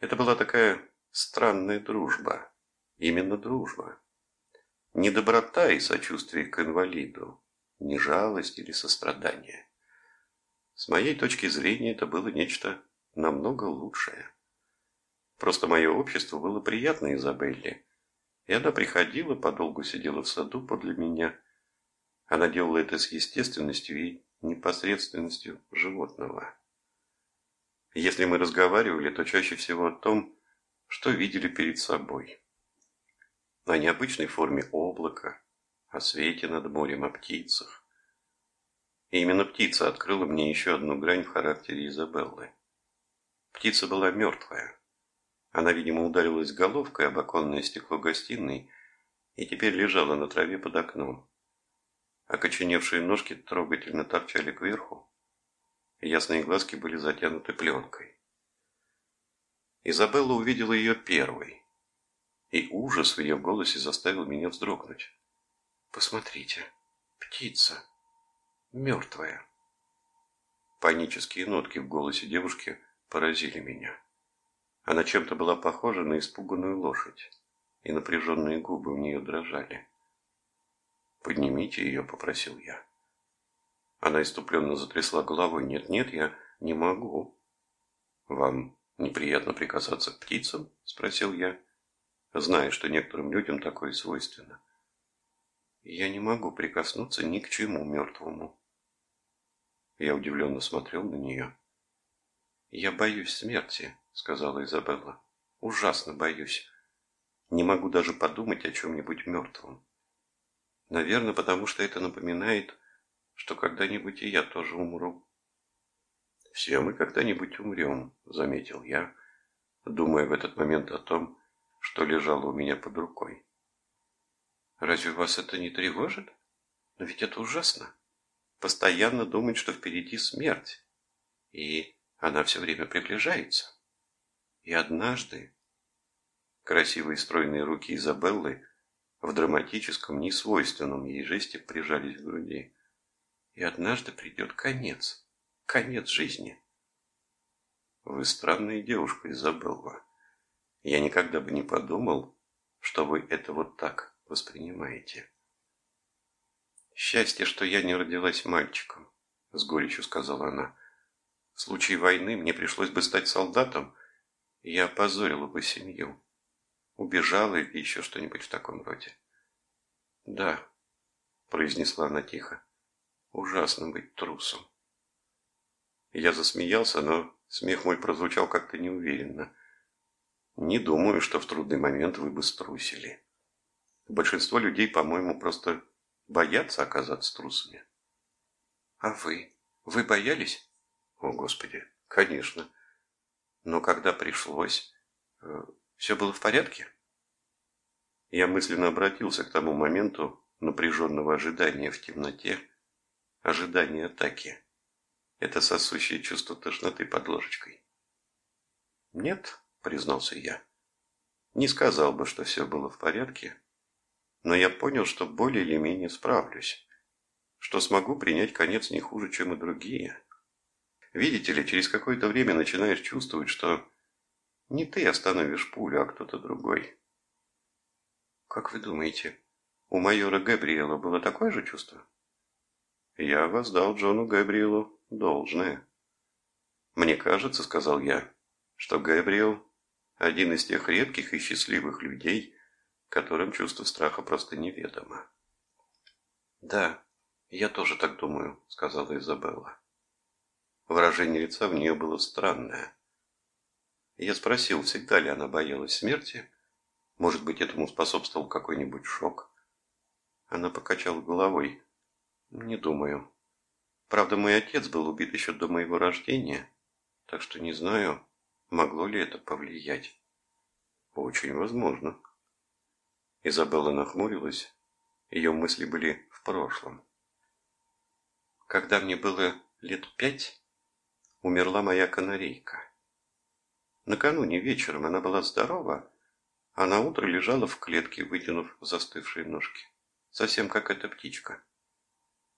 Это была такая странная дружба. Именно дружба. Не доброта и сочувствие к инвалиду, не жалость или сострадание. С моей точки зрения это было нечто намного лучшее. Просто мое общество было приятно Изабелле, и она приходила, подолгу сидела в саду подле меня, она делала это с естественностью и непосредственностью животного. Если мы разговаривали, то чаще всего о том, что видели перед собой. О необычной форме облака, о свете над морем, о птицах. И именно птица открыла мне еще одну грань в характере Изабеллы. Птица была мертвая. Она, видимо, ударилась головкой об оконное стекло гостиной и теперь лежала на траве под окном. Окоченевшие ножки трогательно торчали кверху. Ясные глазки были затянуты пленкой. Изабелла увидела ее первой, и ужас в ее голосе заставил меня вздрогнуть. «Посмотрите, птица, мертвая». Панические нотки в голосе девушки поразили меня. Она чем-то была похожа на испуганную лошадь, и напряженные губы у нее дрожали. «Поднимите ее», — попросил я. Она иступленно затрясла головой. «Нет, нет, я не могу». «Вам неприятно прикасаться к птицам?» — спросил я, зная, что некоторым людям такое свойственно. «Я не могу прикоснуться ни к чему мертвому». Я удивленно смотрел на нее. «Я боюсь смерти», — сказала Изабелла. «Ужасно боюсь. Не могу даже подумать о чем-нибудь мертвом». Наверное, потому что это напоминает, что когда-нибудь и я тоже умру. «Все мы когда-нибудь умрем», — заметил я, думая в этот момент о том, что лежало у меня под рукой. «Разве вас это не тревожит? Но ведь это ужасно. Постоянно думать, что впереди смерть. И она все время приближается. И однажды...» Красивые стройные руки Изабеллы в драматическом, несвойственном ей жесте прижались к груди. И однажды придет конец, конец жизни. Вы странная девушка, Изабелла. Я никогда бы не подумал, что вы это вот так воспринимаете. Счастье, что я не родилась мальчиком, с горечью сказала она. В случае войны мне пришлось бы стать солдатом, и я опозорила бы семью убежала или еще что-нибудь в таком роде. Да, произнесла она тихо, ужасно быть трусом. Я засмеялся, но смех мой прозвучал как-то неуверенно. Не думаю, что в трудный момент вы бы струсили. Большинство людей, по-моему, просто боятся оказаться трусами. А вы? Вы боялись? О, Господи, конечно. Но когда пришлось, э, все было в порядке? Я мысленно обратился к тому моменту напряженного ожидания в темноте, ожидания атаки. Это сосущее чувство тошноты под ложечкой. «Нет», — признался я, — «не сказал бы, что все было в порядке, но я понял, что более или менее справлюсь, что смогу принять конец не хуже, чем и другие. Видите ли, через какое-то время начинаешь чувствовать, что не ты остановишь пулю, а кто-то другой. Как вы думаете, у майора Габриэла было такое же чувство? Я воздал Джону Габриэлу должное. Мне кажется, сказал я, что Габриэл один из тех редких и счастливых людей, которым чувство страха просто неведомо. Да, я тоже так думаю, сказала Изабелла. Выражение лица в нее было странное. Я спросил, всегда ли она боялась смерти. Может быть, этому способствовал какой-нибудь шок. Она покачала головой. Не думаю. Правда, мой отец был убит еще до моего рождения, так что не знаю, могло ли это повлиять. Очень возможно. Изабелла нахмурилась. Ее мысли были в прошлом. Когда мне было лет пять, умерла моя канарейка. Накануне вечером она была здорова, а на утро лежала в клетке, вытянув застывшие ножки, совсем как эта птичка.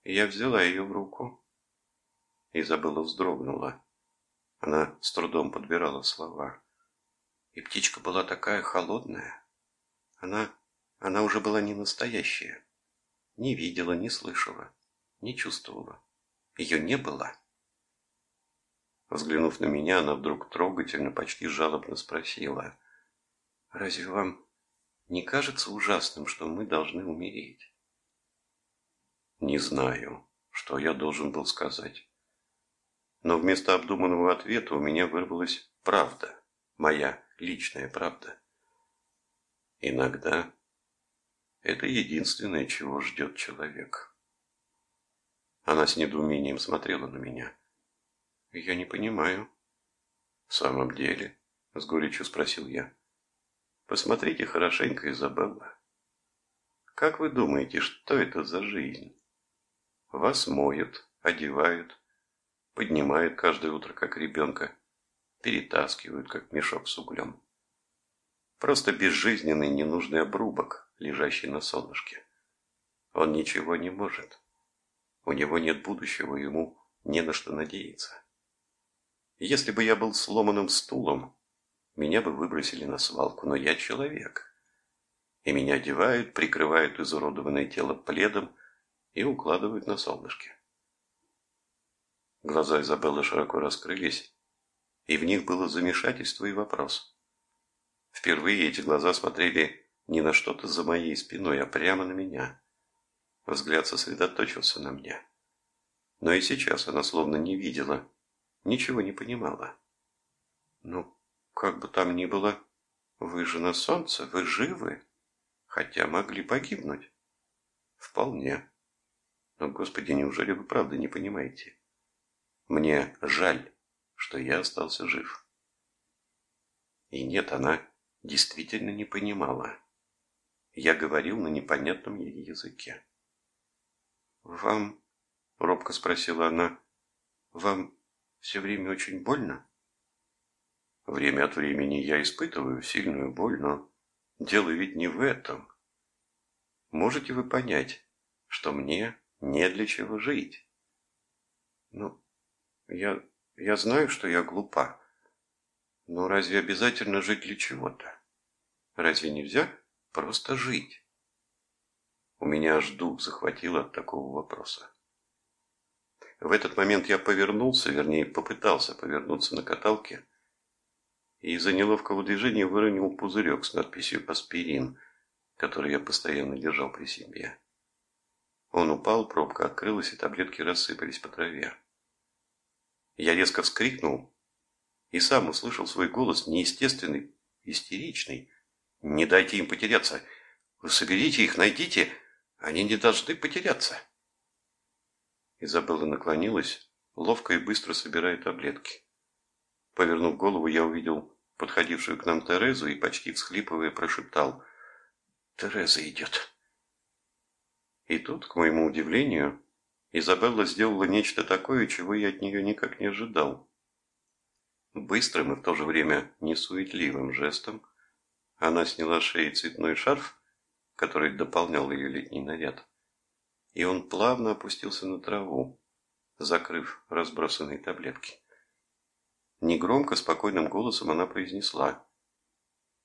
Я взяла ее в руку. Изабелла вздрогнула. Она с трудом подбирала слова. И птичка была такая холодная. Она, она уже была не настоящая. Не видела, не слышала, не чувствовала. Ее не было. Взглянув на меня, она вдруг трогательно, почти жалобно спросила. «Разве вам не кажется ужасным, что мы должны умереть?» Не знаю, что я должен был сказать. Но вместо обдуманного ответа у меня вырвалась правда, моя личная правда. Иногда это единственное, чего ждет человек. Она с недоумением смотрела на меня. «Я не понимаю». «В самом деле?» – с горечью спросил я. «Посмотрите хорошенько, Изабелла. Как вы думаете, что это за жизнь? Вас моют, одевают, поднимают каждое утро, как ребенка, перетаскивают, как мешок с углем. Просто безжизненный ненужный обрубок, лежащий на солнышке. Он ничего не может. У него нет будущего, ему не на что надеяться. Если бы я был сломанным стулом, меня бы выбросили на свалку, но я человек. И меня одевают, прикрывают изуродованное тело пледом и укладывают на солнышке. Глаза Изабеллы широко раскрылись, и в них было замешательство и вопрос. Впервые эти глаза смотрели не на что-то за моей спиной, а прямо на меня. Взгляд сосредоточился на мне. Но и сейчас она словно не видела, ничего не понимала. «Ну, как бы там ни было, вы же на солнце, вы живы, хотя могли погибнуть». «Вполне. Но, Господи, неужели вы правда не понимаете? Мне жаль, что я остался жив». И нет, она действительно не понимала. Я говорил на непонятном ей языке. «Вам, — робко спросила она, — вам все время очень больно?» «Время от времени я испытываю сильную боль, но дело ведь не в этом. Можете вы понять, что мне не для чего жить?» «Ну, я, я знаю, что я глупа, но разве обязательно жить для чего-то? Разве нельзя просто жить?» У меня аж дух захватило от такого вопроса. В этот момент я повернулся, вернее, попытался повернуться на каталке, и из-за неловкого движения выронил пузырек с надписью «Аспирин», который я постоянно держал при себе. Он упал, пробка открылась, и таблетки рассыпались по траве. Я резко вскрикнул и сам услышал свой голос, неестественный, истеричный. «Не дайте им потеряться! Соберите их, найдите!» Они не должны потеряться. Изабелла наклонилась, ловко и быстро собирая таблетки. Повернув голову, я увидел подходившую к нам Терезу и, почти всхлипывая, прошептал «Тереза идет». И тут, к моему удивлению, Изабелла сделала нечто такое, чего я от нее никак не ожидал. Быстрым и в то же время несуетливым жестом она сняла с шеи цветной шарф который дополнял ее летний наряд. И он плавно опустился на траву, закрыв разбросанные таблетки. Негромко, спокойным голосом она произнесла.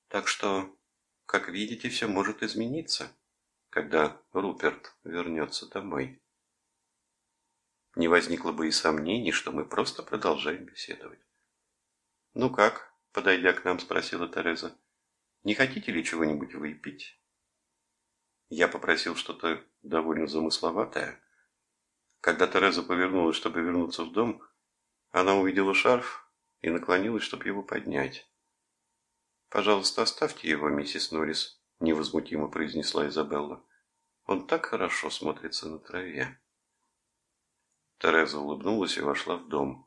«Так что, как видите, все может измениться, когда Руперт вернется домой». Не возникло бы и сомнений, что мы просто продолжаем беседовать. «Ну как?» – подойдя к нам, спросила Тереза. «Не хотите ли чего-нибудь выпить?» Я попросил что-то довольно замысловатое. Когда Тереза повернулась, чтобы вернуться в дом, она увидела шарф и наклонилась, чтобы его поднять. «Пожалуйста, оставьте его, миссис Норрис», – невозмутимо произнесла Изабелла. «Он так хорошо смотрится на траве». Тереза улыбнулась и вошла в дом.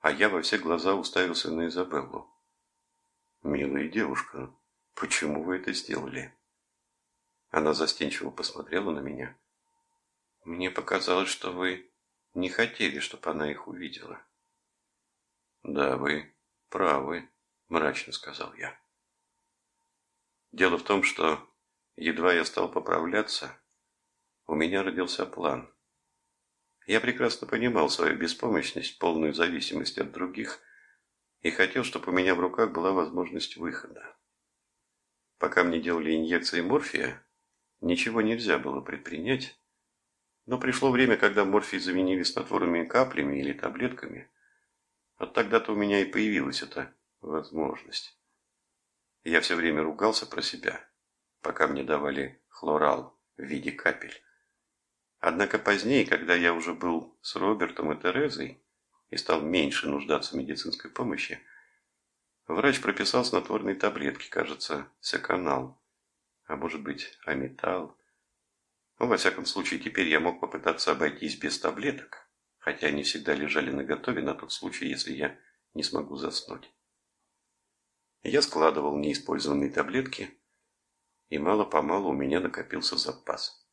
А я во все глаза уставился на Изабеллу. «Милая девушка, почему вы это сделали?» Она застенчиво посмотрела на меня. «Мне показалось, что вы не хотели, чтобы она их увидела». «Да, вы правы», – мрачно сказал я. Дело в том, что едва я стал поправляться, у меня родился план. Я прекрасно понимал свою беспомощность, полную зависимость от других, и хотел, чтобы у меня в руках была возможность выхода. Пока мне делали инъекции морфия, ничего нельзя было предпринять, но пришло время, когда морфий заменили снотворными каплями или таблетками. Вот тогда-то у меня и появилась эта возможность. Я все время ругался про себя, пока мне давали хлорал в виде капель. Однако позднее, когда я уже был с Робертом и Терезой и стал меньше нуждаться в медицинской помощи, врач прописал снотворные таблетки, кажется, секанал, а может быть, аметал. Ну, во всяком случае, теперь я мог попытаться обойтись без таблеток, хотя они всегда лежали наготове на тот случай, если я не смогу заснуть. Я складывал неиспользованные таблетки, и мало-помалу у меня накопился запас.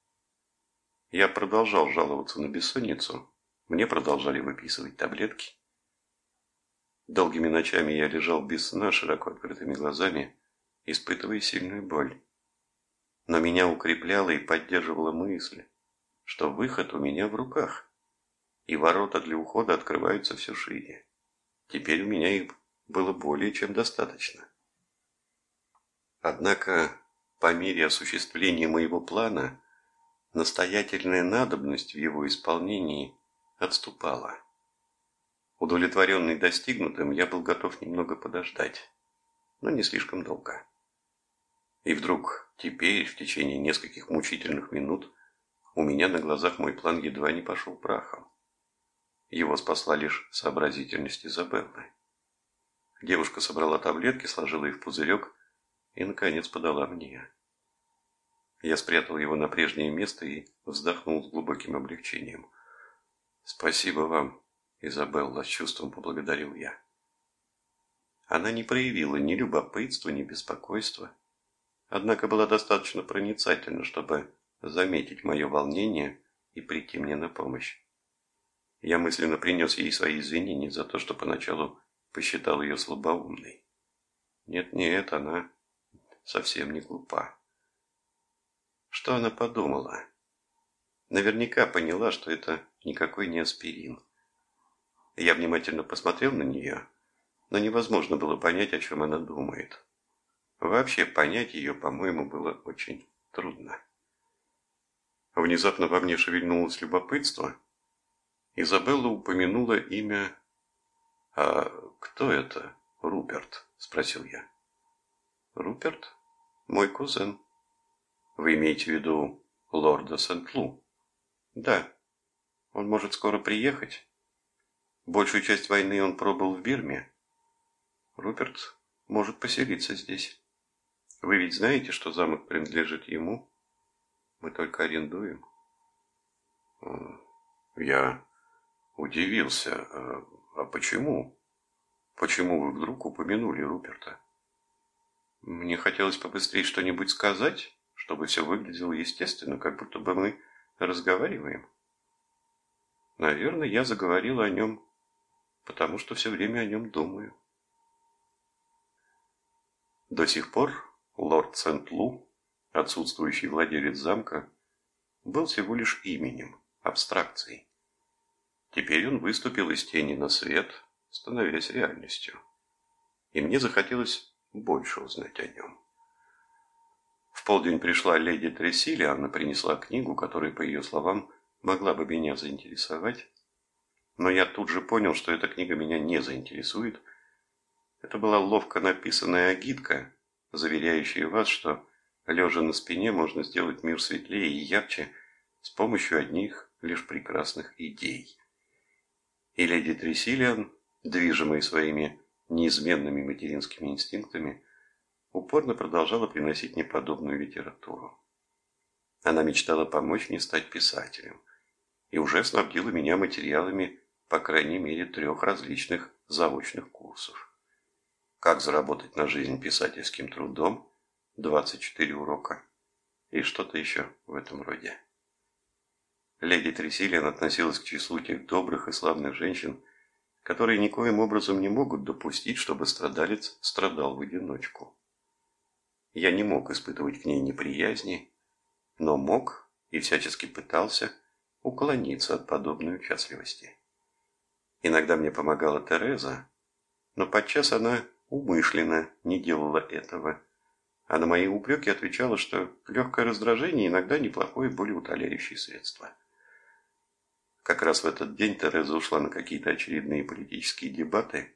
Я продолжал жаловаться на бессонницу, мне продолжали выписывать таблетки. Долгими ночами я лежал без сна, широко открытыми глазами, испытывая сильную боль. Но меня укрепляла и поддерживала мысль, что выход у меня в руках, и ворота для ухода открываются все шире. Теперь у меня их было более чем достаточно. Однако, по мере осуществления моего плана, настоятельная надобность в его исполнении отступала. Удовлетворенный достигнутым, я был готов немного подождать, но не слишком долго. И вдруг, теперь, в течение нескольких мучительных минут, у меня на глазах мой план едва не пошел прахом. Его спасла лишь сообразительность Изабеллы. Девушка собрала таблетки, сложила их в пузырек и, наконец, подала мне. Я спрятал его на прежнее место и вздохнул с глубоким облегчением. «Спасибо вам, Изабелла», — с чувством поблагодарил я. Она не проявила ни любопытства, ни беспокойства, однако была достаточно проницательна, чтобы заметить мое волнение и прийти мне на помощь. Я мысленно принес ей свои извинения за то, что поначалу посчитал ее слабоумной. Нет-нет, она совсем не глупа. Что она подумала? Наверняка поняла, что это никакой не аспирин. Я внимательно посмотрел на нее, но невозможно было понять, о чем она думает. Вообще понять ее, по-моему, было очень трудно. Внезапно во мне шевельнулось любопытство. Изабелла упомянула имя «А кто это, Руперт?» – спросил я. «Руперт? Мой кузен». «Вы имеете в виду лорда Сент-Лу?» «Да. Он может скоро приехать. Большую часть войны он пробыл в Бирме. Руперт может поселиться здесь. Вы ведь знаете, что замок принадлежит ему? Мы только арендуем». «Я удивился. А а почему? Почему вы вдруг упомянули Руперта? Мне хотелось побыстрее что-нибудь сказать, чтобы все выглядело естественно, как будто бы мы разговариваем. Наверное, я заговорила о нем, потому что все время о нем думаю. До сих пор лорд Сент-Лу, отсутствующий владелец замка, был всего лишь именем, абстракцией. Теперь он выступил из тени на свет, становясь реальностью. И мне захотелось больше узнать о нем. В полдень пришла леди Тресили, она принесла книгу, которая, по ее словам, могла бы меня заинтересовать. Но я тут же понял, что эта книга меня не заинтересует. Это была ловко написанная агитка, заверяющая вас, что, лежа на спине, можно сделать мир светлее и ярче с помощью одних лишь прекрасных идей. И леди Тресилиан, движимая своими неизменными материнскими инстинктами, упорно продолжала приносить мне подобную литературу. Она мечтала помочь мне стать писателем. и уже снабдила меня материалами по крайней мере трех различных заочных курсов. Как заработать на жизнь писательским трудом, 24 урока и что-то еще в этом роде. Леди Тресилиан относилась к числу тех добрых и славных женщин, которые никоим образом не могут допустить, чтобы страдалец страдал в одиночку. Я не мог испытывать к ней неприязни, но мог и всячески пытался уклониться от подобной участливости. Иногда мне помогала Тереза, но подчас она умышленно не делала этого, а на мои упреки отвечала, что легкое раздражение иногда неплохое болеутоляющее средство. Как раз в этот день Тереза ушла на какие-то очередные политические дебаты,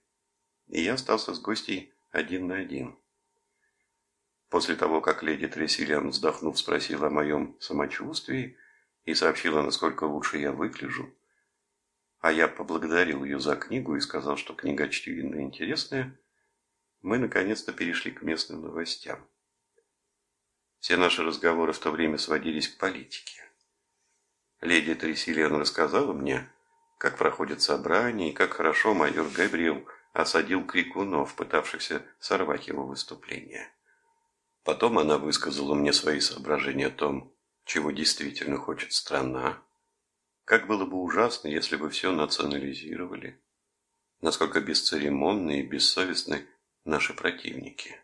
и я остался с гостей один на один. После того, как леди Тресилиан, вздохнув, спросила о моем самочувствии и сообщила, насколько лучше я выгляжу, а я поблагодарил ее за книгу и сказал, что книга очевидно интересная, мы наконец-то перешли к местным новостям. Все наши разговоры в то время сводились к политике. Леди Тресилиан рассказала мне, как проходят собрания и как хорошо майор Габриэл осадил крикунов, пытавшихся сорвать его выступление. Потом она высказала мне свои соображения о том, чего действительно хочет страна, как было бы ужасно, если бы все национализировали, насколько бесцеремонны и бессовестны наши противники,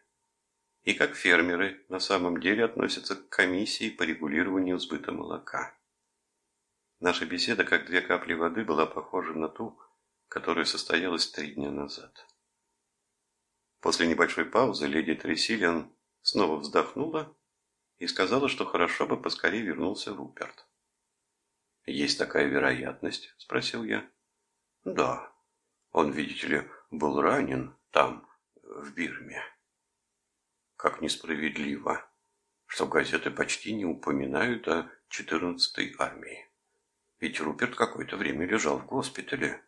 и как фермеры на самом деле относятся к комиссии по регулированию сбыта молока. Наша беседа, как две капли воды, была похожа на ту, которая состоялась три дня назад. После небольшой паузы леди Тресилиан снова вздохнула и сказала, что хорошо бы поскорее вернулся Руперт. «Есть такая вероятность?» – спросил я. «Да. Он, видите ли, был ранен там, в Бирме». «Как несправедливо, что газеты почти не упоминают о 14-й армии». Ведь Руперт какое-то время лежал в госпитале,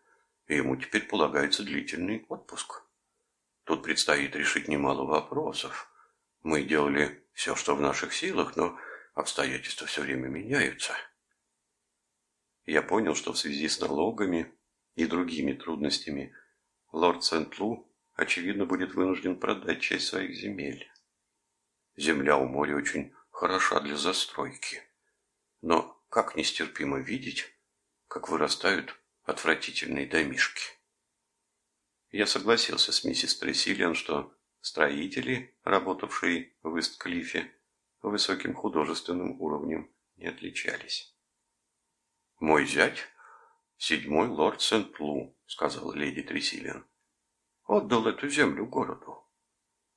и ему теперь полагается длительный отпуск. Тут предстоит решить немало вопросов. Мы делали все, что в наших силах, но обстоятельства все время меняются. Я понял, что в связи с налогами и другими трудностями лорд Сент-Лу, очевидно, будет вынужден продать часть своих земель. Земля у моря очень хороша для застройки. Но как нестерпимо видеть, как вырастают отвратительные домишки. Я согласился с миссис Тресилиан, что строители, работавшие в Истклифе, высоким художественным уровнем не отличались. «Мой зять – седьмой лорд Сент-Лу», – сказала леди Тресилиан. «Отдал эту землю городу.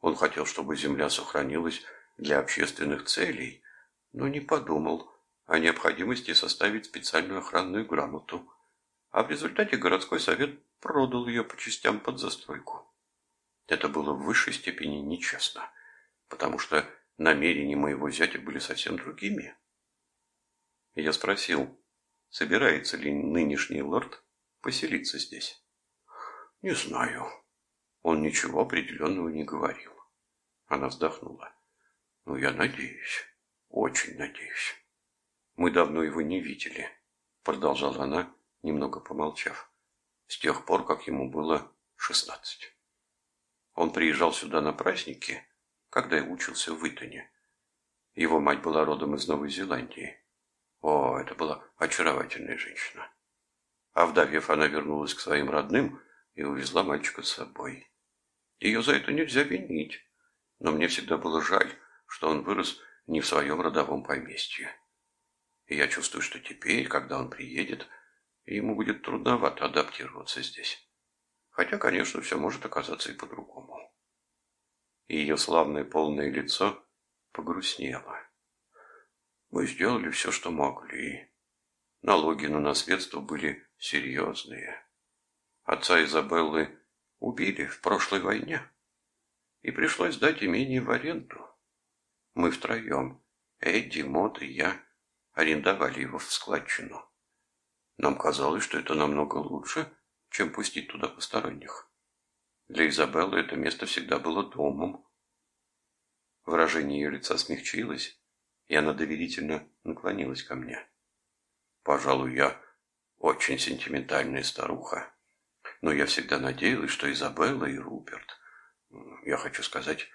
Он хотел, чтобы земля сохранилась для общественных целей, но не подумал, о необходимости составить специальную охранную грамоту, а в результате городской совет продал ее по частям под застройку. Это было в высшей степени нечестно, потому что намерения моего зятя были совсем другими. Я спросил, собирается ли нынешний лорд поселиться здесь. Не знаю. Он ничего определенного не говорил. Она вздохнула. Ну, я надеюсь, очень надеюсь. Мы давно его не видели, продолжала она, немного помолчав, с тех пор, как ему было шестнадцать. Он приезжал сюда на праздники, когда я учился в Итоне. Его мать была родом из Новой Зеландии. О, это была очаровательная женщина. А вдовев, она вернулась к своим родным и увезла мальчика с собой. Ее за это нельзя винить, но мне всегда было жаль, что он вырос не в своем родовом поместье. И я чувствую, что теперь, когда он приедет, ему будет трудновато адаптироваться здесь. Хотя, конечно, все может оказаться и по-другому. Ее славное полное лицо погрустнело. Мы сделали все, что могли. Налоги на наследство были серьезные. Отца Изабеллы убили в прошлой войне. И пришлось сдать имение в аренду. Мы втроем, Эдди, Мот и я, арендовали его в складчину. Нам казалось, что это намного лучше, чем пустить туда посторонних. Для Изабеллы это место всегда было домом. Выражение ее лица смягчилось, и она доверительно наклонилась ко мне. Пожалуй, я очень сентиментальная старуха. Но я всегда надеялась, что Изабелла и Руперт, я хочу сказать,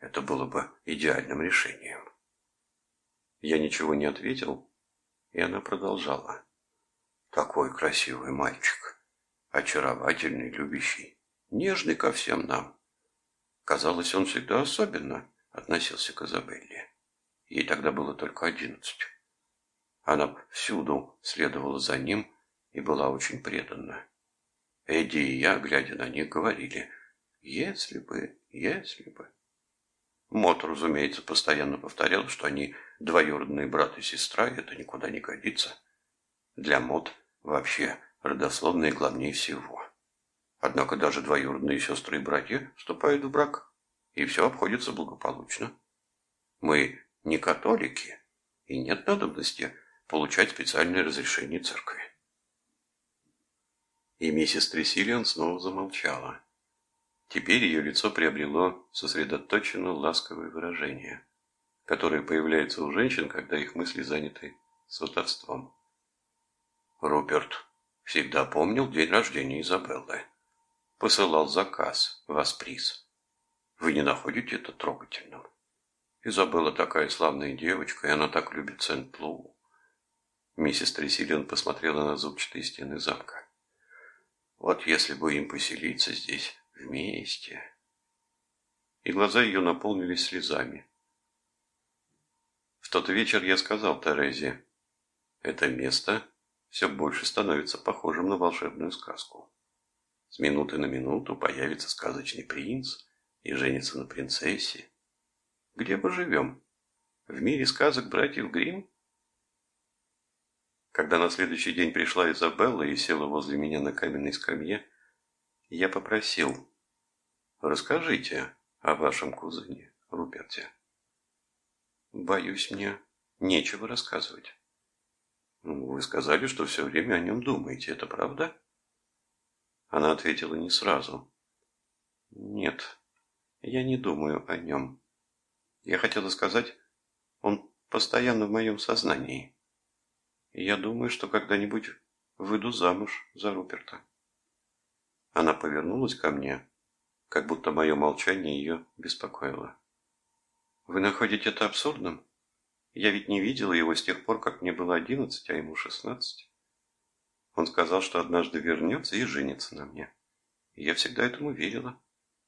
это было бы идеальным решением. Я ничего не ответил, и она продолжала. Такой красивый мальчик, очаровательный, любящий, нежный ко всем нам. Казалось, он всегда особенно относился к Изабелле. Ей тогда было только одиннадцать. Она всюду следовала за ним и была очень преданна. Эдди и я, глядя на них, говорили, если бы, если бы. Мот, разумеется, постоянно повторял, что они двоюродные брат и сестра, и это никуда не годится. Для Мот вообще родословные главнее всего. Однако даже двоюродные сестры и братья вступают в брак, и все обходится благополучно. Мы не католики, и нет надобности получать специальное разрешение церкви. И миссис Тресилиан снова замолчала. Теперь ее лицо приобрело сосредоточенно ласковое выражение, которое появляется у женщин, когда их мысли заняты сватовством. Руперт всегда помнил день рождения Изабеллы. Посылал заказ, вас. Вы не находите это трогательным? Изабелла такая славная девочка, и она так любит Сент-Лу. Миссис Тресилиан посмотрела на зубчатые стены замка. Вот если бы им поселиться здесь вместе. И глаза ее наполнились слезами. В тот вечер я сказал Терезе, это место все больше становится похожим на волшебную сказку. С минуты на минуту появится сказочный принц и женится на принцессе. Где мы живем? В мире сказок братьев Гримм? Когда на следующий день пришла Изабелла и села возле меня на каменной скамье, я попросил, расскажите о вашем кузене Руперте. Боюсь, мне нечего рассказывать. Вы сказали, что все время о нем думаете, это правда? Она ответила не сразу. Нет, я не думаю о нем. Я хотела сказать, он постоянно в моем сознании. Я думаю, что когда-нибудь выйду замуж за Руперта. Она повернулась ко мне, как будто мое молчание ее беспокоило. Вы находите это абсурдным? Я ведь не видела его с тех пор, как мне было одиннадцать, а ему шестнадцать. Он сказал, что однажды вернется и женится на мне. Я всегда этому верила.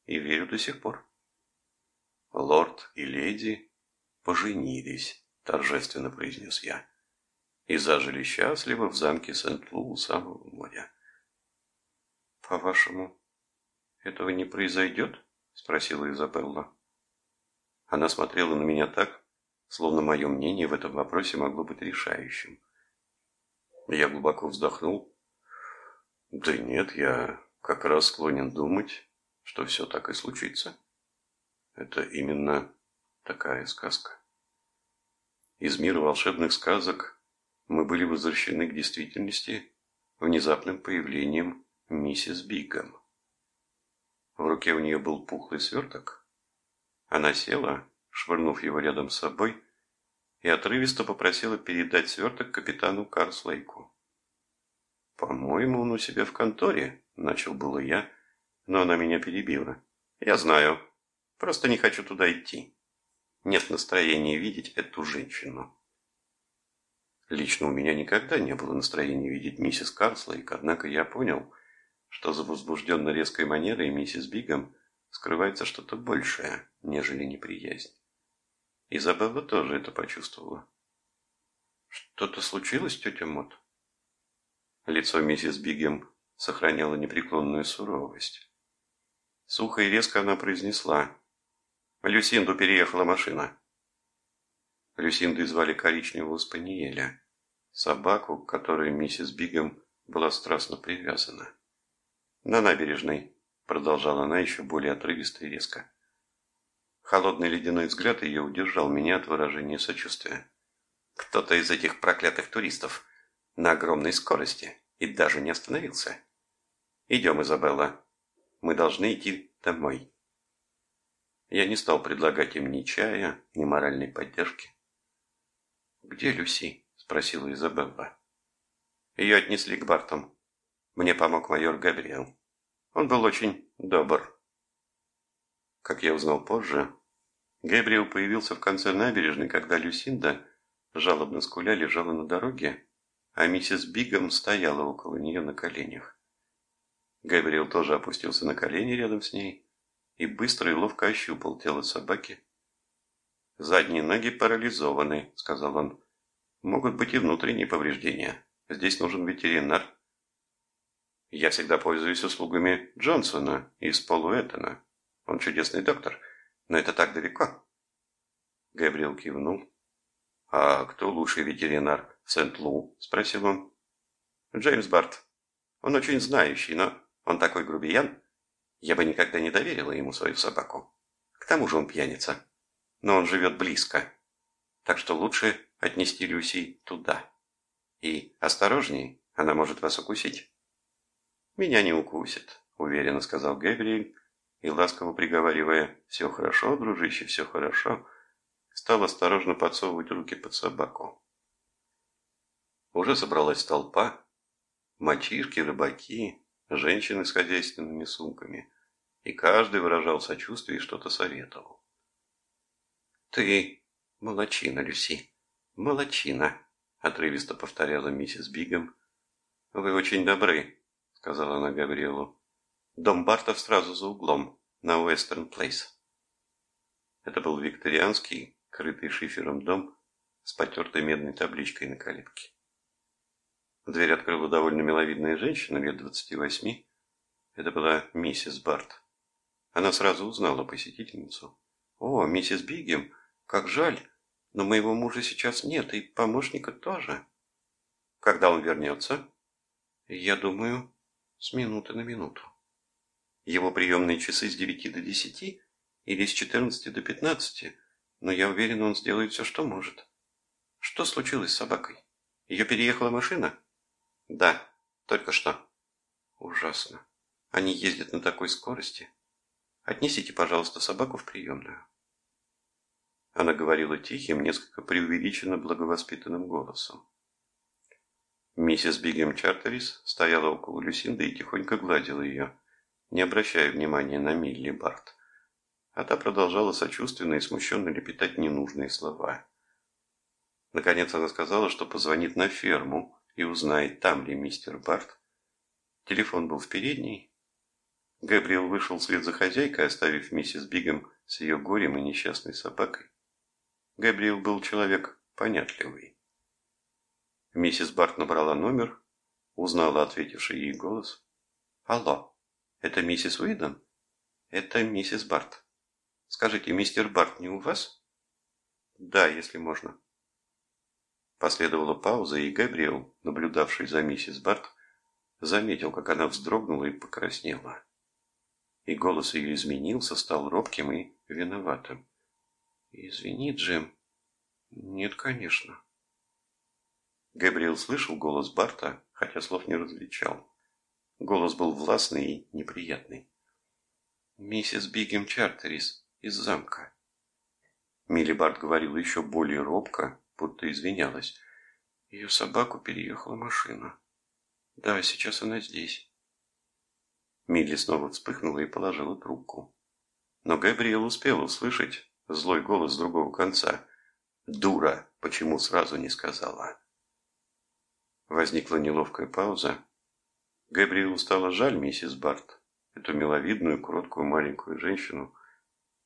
И верю до сих пор. Лорд и леди поженились, торжественно произнес я и зажили счастливо в замке Сент-Лу у самого моря. «По-вашему, этого не произойдет?» – спросила Изабелла. Она смотрела на меня так, словно мое мнение в этом вопросе могло быть решающим. Я глубоко вздохнул. «Да нет, я как раз склонен думать, что все так и случится. Это именно такая сказка. Из мира волшебных сказок мы были возвращены к действительности внезапным появлением миссис Бигом. В руке у нее был пухлый сверток. Она села, швырнув его рядом с собой, и отрывисто попросила передать сверток капитану Карслейку. «По-моему, он у себя в конторе», — начал было я, но она меня перебила. «Я знаю, просто не хочу туда идти. Нет настроения видеть эту женщину». Лично у меня никогда не было настроения видеть миссис Карслейк, однако я понял, что за возбужденно резкой манерой миссис Бигом скрывается что-то большее, нежели неприязнь. Изабелла тоже это почувствовала. «Что-то случилось, тетя Мот?» Лицо миссис Бигем сохраняло непреклонную суровость. Сухо и резко она произнесла. «Люсинду переехала машина». Люсинду звали коричневого спаниеля собаку, к которой миссис Бигом была страстно привязана. «На набережной», — продолжала она еще более отрывисто и резко. Холодный ледяной взгляд ее удержал меня от выражения сочувствия. «Кто-то из этих проклятых туристов на огромной скорости и даже не остановился. Идем, Изабелла. Мы должны идти домой». Я не стал предлагать им ни чая, ни моральной поддержки. «Где Люси?» спросила Изабелла. Ее отнесли к Бартам. Мне помог майор Габриэл. Он был очень добр. Как я узнал позже, Габриэл появился в конце набережной, когда Люсинда, жалобно скуля, лежала на дороге, а миссис Бигом стояла около нее на коленях. Габриэл тоже опустился на колени рядом с ней и быстро и ловко ощупал тело собаки. «Задние ноги парализованы», — сказал он. «Могут быть и внутренние повреждения. Здесь нужен ветеринар». «Я всегда пользуюсь услугами Джонсона из Полуэтона. Он чудесный доктор, но это так далеко». Габриэл кивнул. «А кто лучший ветеринар в Сент-Лу?» – спросил он. «Джеймс Барт. Он очень знающий, но он такой грубиян. Я бы никогда не доверила ему свою собаку. К тому же он пьяница. Но он живет близко. Так что лучше отнести Люси туда. И осторожней, она может вас укусить». «Меня не укусит», – уверенно сказал Габриэль, и ласково приговаривая «Все хорошо, дружище, все хорошо», стал осторожно подсовывать руки под собаку. Уже собралась толпа, мальчишки, рыбаки, женщины с хозяйственными сумками, и каждый выражал сочувствие и что-то советовал. «Ты молочина, Люси, молочина», — отрывисто повторяла миссис Бигом. «Вы очень добры», — сказала она Габриэлу. «Дом Бартов сразу за углом, на Уэстерн Плейс». Это был викторианский, крытый шифером дом с потертой медной табличкой на калитке. Дверь открыла довольно миловидная женщина лет двадцати восьми. Это была миссис Барт. Она сразу узнала посетительницу. «О, миссис Бигем, как жаль, но моего мужа сейчас нет, и помощника тоже». «Когда он вернется?» «Я думаю, с минуты на минуту». «Его приемные часы с девяти до десяти или с четырнадцати до пятнадцати?» но я уверен, он сделает все, что может. Что случилось с собакой? Ее переехала машина? Да, только что. Ужасно. Они ездят на такой скорости. Отнесите, пожалуйста, собаку в приемную. Она говорила тихим, несколько преувеличенно благовоспитанным голосом. Миссис Бигем Чартерис стояла около Люсинды и тихонько гладила ее, не обращая внимания на Милли Барт а та продолжала сочувственно и смущенно лепетать ненужные слова. Наконец она сказала, что позвонит на ферму и узнает, там ли мистер Барт. Телефон был в передней. Габриэл вышел вслед за хозяйкой, оставив миссис Бигом с ее горем и несчастной собакой. Габриэл был человек понятливый. Миссис Барт набрала номер, узнала ответивший ей голос. «Алло, это миссис Уидон?» «Это миссис Барт». Скажите, мистер Барт не у вас? Да, если можно. Последовала пауза, и Габриэл, наблюдавший за миссис Барт, заметил, как она вздрогнула и покраснела. И голос ее изменился, стал робким и виноватым. «Извини, Джим». «Нет, конечно». Габриэл слышал голос Барта, хотя слов не различал. Голос был властный и неприятный. «Миссис Бигем Чартерис, из замка. Миллибард говорила еще более робко, будто извинялась. Ее собаку переехала машина. Да, сейчас она здесь. Милли снова вспыхнула и положила трубку. Но Габриэл успел услышать злой голос с другого конца. «Дура! Почему сразу не сказала?» Возникла неловкая пауза. Габриэлу стало жаль миссис Барт, эту миловидную, кроткую маленькую женщину,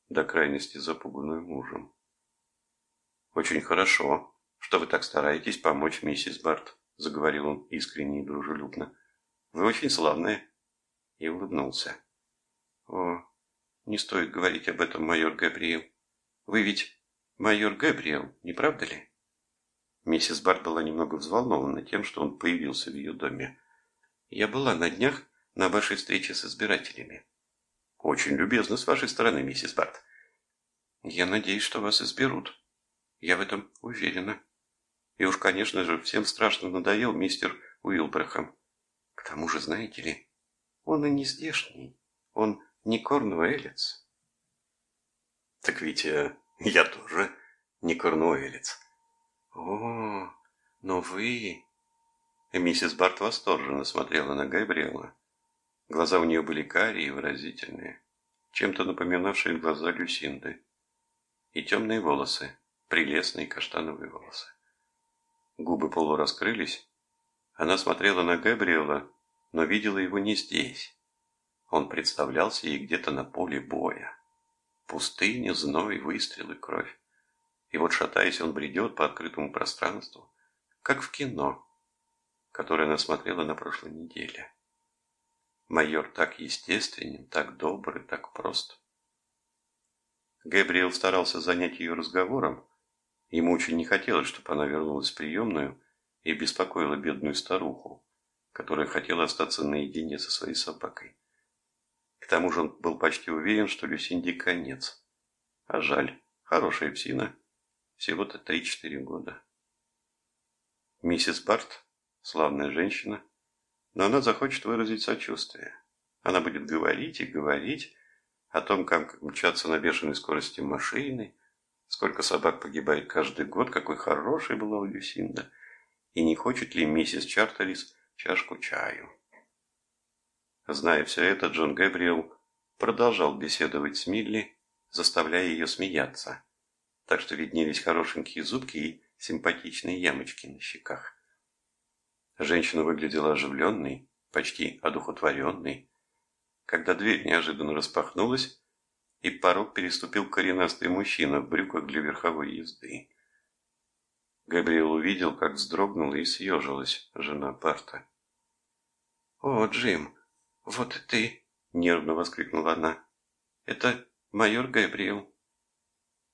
до крайности запуганную мужем. «Очень хорошо, что вы так стараетесь помочь миссис Барт», – заговорил он искренне и дружелюбно. «Вы очень славная». И улыбнулся. «О, не стоит говорить об этом, майор Габриэл. Вы ведь майор Габриэл, не правда ли?» Миссис Барт была немного взволнована тем, что он появился в ее доме. «Я была на днях на вашей встрече с избирателями. Очень любезно с вашей стороны, миссис Барт. Я надеюсь, что вас изберут. Я в этом уверена. И уж, конечно же, всем страшно надоел мистер Уилбрахам. К тому же, знаете ли, он и не здешний. Он не корнуэлец. Так ведь э, я тоже не корнуэлец. О, но вы... Миссис Барт восторженно смотрела на Габриэла. Глаза у нее были карие и выразительные, чем-то напоминавшие глаза Люсинды. И темные волосы, прелестные каштановые волосы. Губы полураскрылись. Она смотрела на Габриэла, но видела его не здесь. Он представлялся ей где-то на поле боя. Пустыня, зной, выстрелы, кровь. И вот, шатаясь, он бредет по открытому пространству, как в кино, которое она смотрела на прошлой неделе. Майор так естественен, так добрый, так прост. Габриэл старался занять ее разговором. Ему очень не хотелось, чтобы она вернулась в приемную и беспокоила бедную старуху, которая хотела остаться наедине со своей собакой. К тому же он был почти уверен, что Люсинди конец. А жаль, хорошая псина, всего-то три-четыре года. Миссис Барт, славная женщина, но она захочет выразить сочувствие. Она будет говорить и говорить о том, как мчаться на бешеной скорости машины, сколько собак погибает каждый год, какой хорошей была у Люсинда, и не хочет ли миссис Чартерис чашку чаю. Зная все это, Джон Гэбриэл продолжал беседовать с Милли, заставляя ее смеяться, так что виднелись хорошенькие зубки и симпатичные ямочки на щеках. Женщина выглядела оживленной, почти одухотворенной, когда дверь неожиданно распахнулась, и порог переступил коренастый мужчина в брюках для верховой езды. Габриэл увидел, как вздрогнула и съежилась жена Парта. «О, Джим, «Вот и ты!» – нервно воскликнула она. «Это майор Габриэл».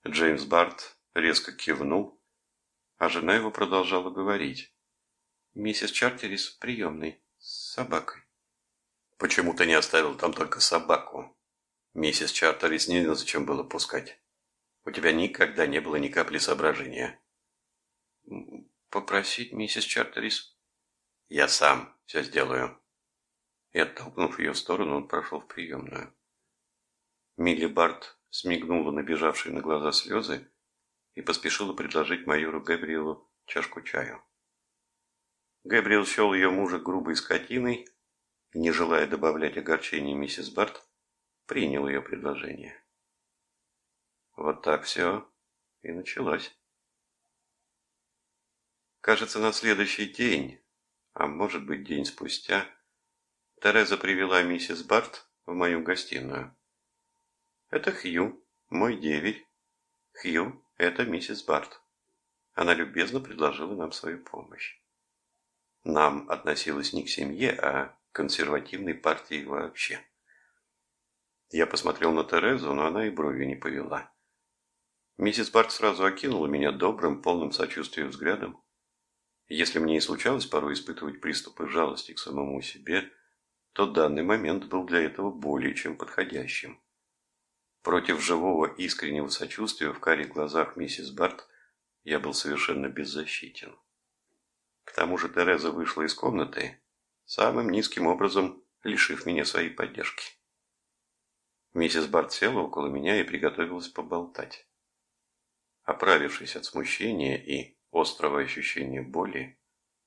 Джеймс Барт резко кивнул, а жена его продолжала говорить. «Миссис Чартерис в приемной с собакой». «Почему ты не оставил там только собаку?» «Миссис Чартерис не зачем было пускать. У тебя никогда не было ни капли соображения». «Попросить миссис Чартерис?» «Я сам все сделаю» и, оттолкнув ее в сторону, он прошел в приемную. Милли Барт смигнула набежавшие на глаза слезы и поспешила предложить майору Габриэлу чашку чаю. Габриэл счел ее мужа грубой скотиной и, не желая добавлять огорчения миссис Барт, принял ее предложение. Вот так все и началось. Кажется, на следующий день, а может быть день спустя, Тереза привела миссис Барт в мою гостиную. Это Хью, мой деверь. Хью – это миссис Барт. Она любезно предложила нам свою помощь. Нам относилась не к семье, а к консервативной партии вообще. Я посмотрел на Терезу, но она и бровью не повела. Миссис Барт сразу окинула меня добрым, полным сочувствия взглядом. Если мне и случалось порой испытывать приступы жалости к самому себе – то данный момент был для этого более чем подходящим. Против живого искреннего сочувствия в карих глазах миссис Барт я был совершенно беззащитен. К тому же Тереза вышла из комнаты, самым низким образом лишив меня своей поддержки. Миссис Барт села около меня и приготовилась поболтать. Оправившись от смущения и острого ощущения боли,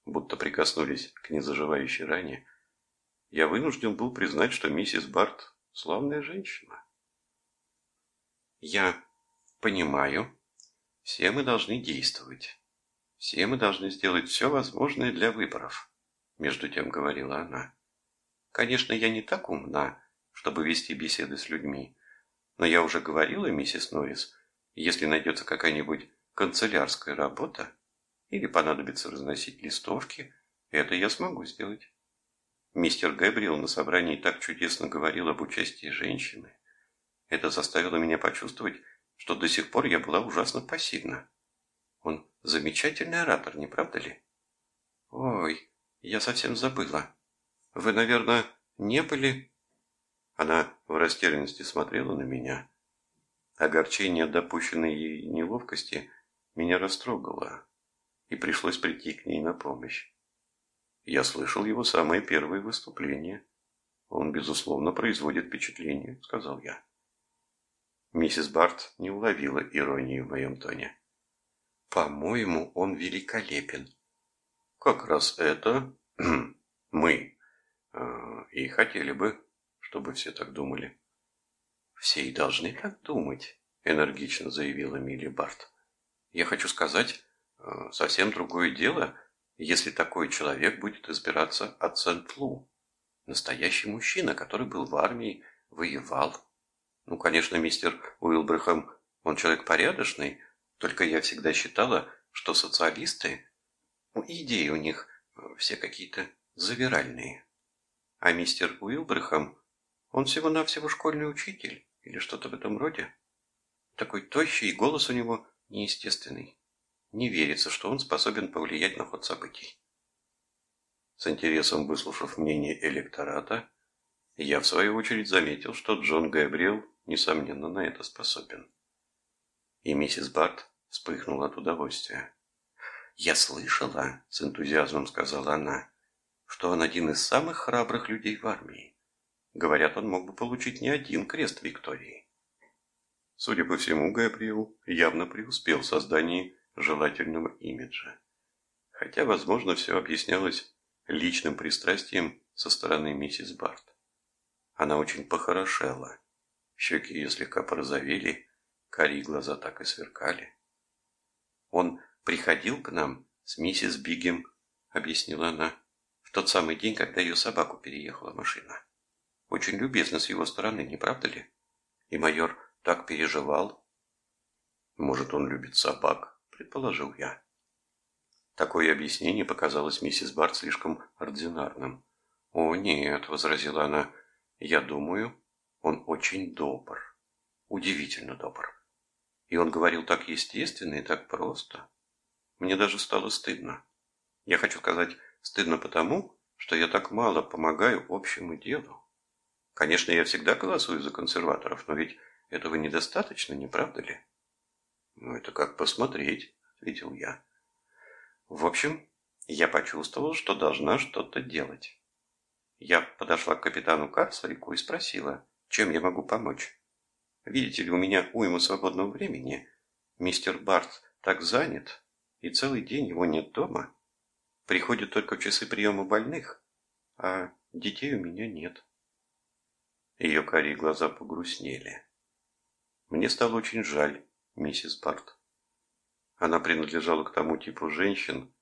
будто прикоснулись к незаживающей ране, я вынужден был признать, что миссис Барт – славная женщина. Я понимаю, все мы должны действовать. Все мы должны сделать все возможное для выборов, между тем говорила она. Конечно, я не так умна, чтобы вести беседы с людьми, но я уже говорила, миссис Норрис, если найдется какая-нибудь канцелярская работа или понадобится разносить листовки, это я смогу сделать. Мистер Гэбриэл на собрании так чудесно говорил об участии женщины. Это заставило меня почувствовать, что до сих пор я была ужасно пассивна. Он замечательный оратор, не правда ли? Ой, я совсем забыла. Вы, наверное, не были... Она в растерянности смотрела на меня. Огорчение допущенной ей неловкости меня растрогало, и пришлось прийти к ней на помощь. Я слышал его самое первое выступление. Он, безусловно, производит впечатление, сказал я. Миссис Барт не уловила иронии в моем тоне. По-моему, он великолепен. Как раз это Мы. Э, и хотели бы, чтобы все так думали. Все и должны так думать, энергично заявила Милли Барт. Я хочу сказать, э, совсем другое дело, если такой человек будет избираться от Сент-Лу. Настоящий мужчина, который был в армии, воевал. Ну, конечно, мистер Уилбрехам, он человек порядочный, только я всегда считала, что социалисты, ну, идеи у них э, все какие-то завиральные. А мистер Уилбрехам, он всего-навсего школьный учитель или что-то в этом роде. Такой тощий, и голос у него неестественный. Не верится, что он способен повлиять на ход событий. С интересом выслушав мнение электората, я в свою очередь заметил, что Джон Габриэл, несомненно, на это способен. И миссис Барт вспыхнула от удовольствия. «Я слышала», — с энтузиазмом сказала она, — «что он один из самых храбрых людей в армии. Говорят, он мог бы получить не один крест Виктории». Судя по всему, Габриэл явно преуспел в создании желательного имиджа. Хотя, возможно, все объяснялось личным пристрастием со стороны миссис Барт. Она очень похорошела. Щеки ее слегка порозовели, карие глаза так и сверкали. «Он приходил к нам с миссис Бигем», — объяснила она, «в тот самый день, когда ее собаку переехала машина. Очень любезно с его стороны, не правда ли? И майор так переживал». «Может, он любит собак?» – предположил я. Такое объяснение показалось миссис Барт слишком ординарным. «О, нет», – возразила она, – «я думаю, он очень добр, удивительно добр. И он говорил так естественно и так просто. Мне даже стало стыдно. Я хочу сказать, стыдно потому, что я так мало помогаю общему делу. Конечно, я всегда голосую за консерваторов, но ведь этого недостаточно, не правда ли? Ну, это как посмотреть, ответил я. В общем, я почувствовал, что должна что-то делать. Я подошла к капитану Карсарику и спросила, чем я могу помочь. Видите ли, у меня уйма свободного времени. Мистер Барт так занят, и целый день его нет дома. Приходит только в часы приема больных, а детей у меня нет. Ее карие глаза погрустнели. Мне стало очень жаль миссис Барт. Она принадлежала к тому типу женщин,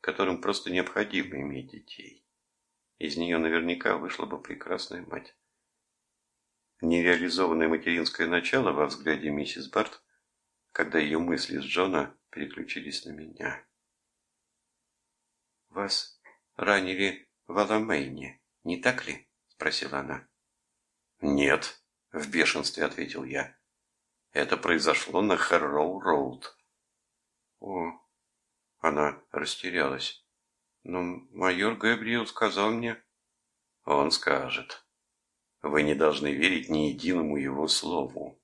которым просто необходимо иметь детей. Из нее наверняка вышла бы прекрасная мать. Нереализованное материнское начало во взгляде миссис Барт, когда ее мысли с Джона переключились на меня. «Вас ранили в Аламейне, не так ли?» – спросила она. «Нет», – в бешенстве ответил я. «Это произошло на Хэрроу-Роуд». «О!» – она растерялась. «Но майор Габриэл сказал мне...» «Он скажет. Вы не должны верить ни единому его слову».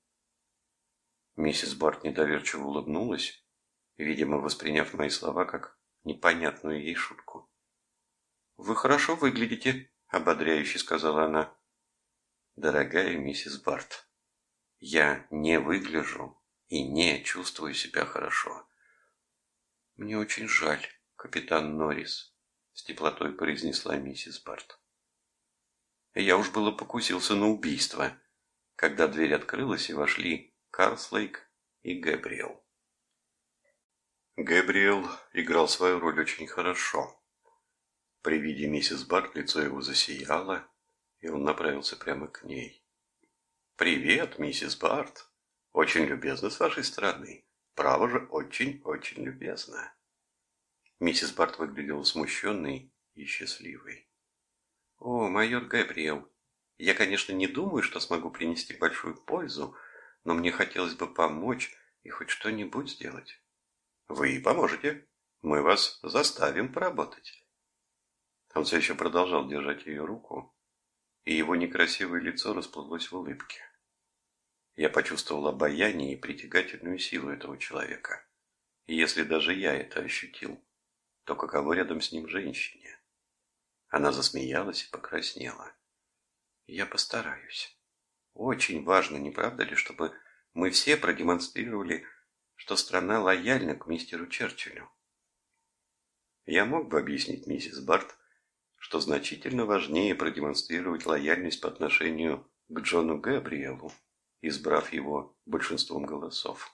Миссис Барт недоверчиво улыбнулась, видимо, восприняв мои слова как непонятную ей шутку. «Вы хорошо выглядите», — ободряюще сказала она. «Дорогая миссис Барт, я не выгляжу и не чувствую себя хорошо». «Мне очень жаль, капитан Норрис», — с теплотой произнесла миссис Барт. Я уж было покусился на убийство, когда дверь открылась и вошли Карслейк и Гэбриэл. Гэбриэл играл свою роль очень хорошо. При виде миссис Барт лицо его засияло, и он направился прямо к ней. «Привет, миссис Барт! Очень любезно с вашей стороны. Право же, очень-очень любезно». Миссис Барт выглядела смущенной и счастливой. «О, майор Габриэл, я, конечно, не думаю, что смогу принести большую пользу, но мне хотелось бы помочь и хоть что-нибудь сделать». «Вы поможете. Мы вас заставим поработать». Он все еще продолжал держать ее руку, и его некрасивое лицо расплылось в улыбке. Я почувствовал обаяние и притягательную силу этого человека. И если даже я это ощутил, то каково рядом с ним женщине? Она засмеялась и покраснела. Я постараюсь. Очень важно, не правда ли, чтобы мы все продемонстрировали, что страна лояльна к мистеру Черчиллю. Я мог бы объяснить миссис Барт, что значительно важнее продемонстрировать лояльность по отношению к Джону Габриэлу, избрав его большинством голосов.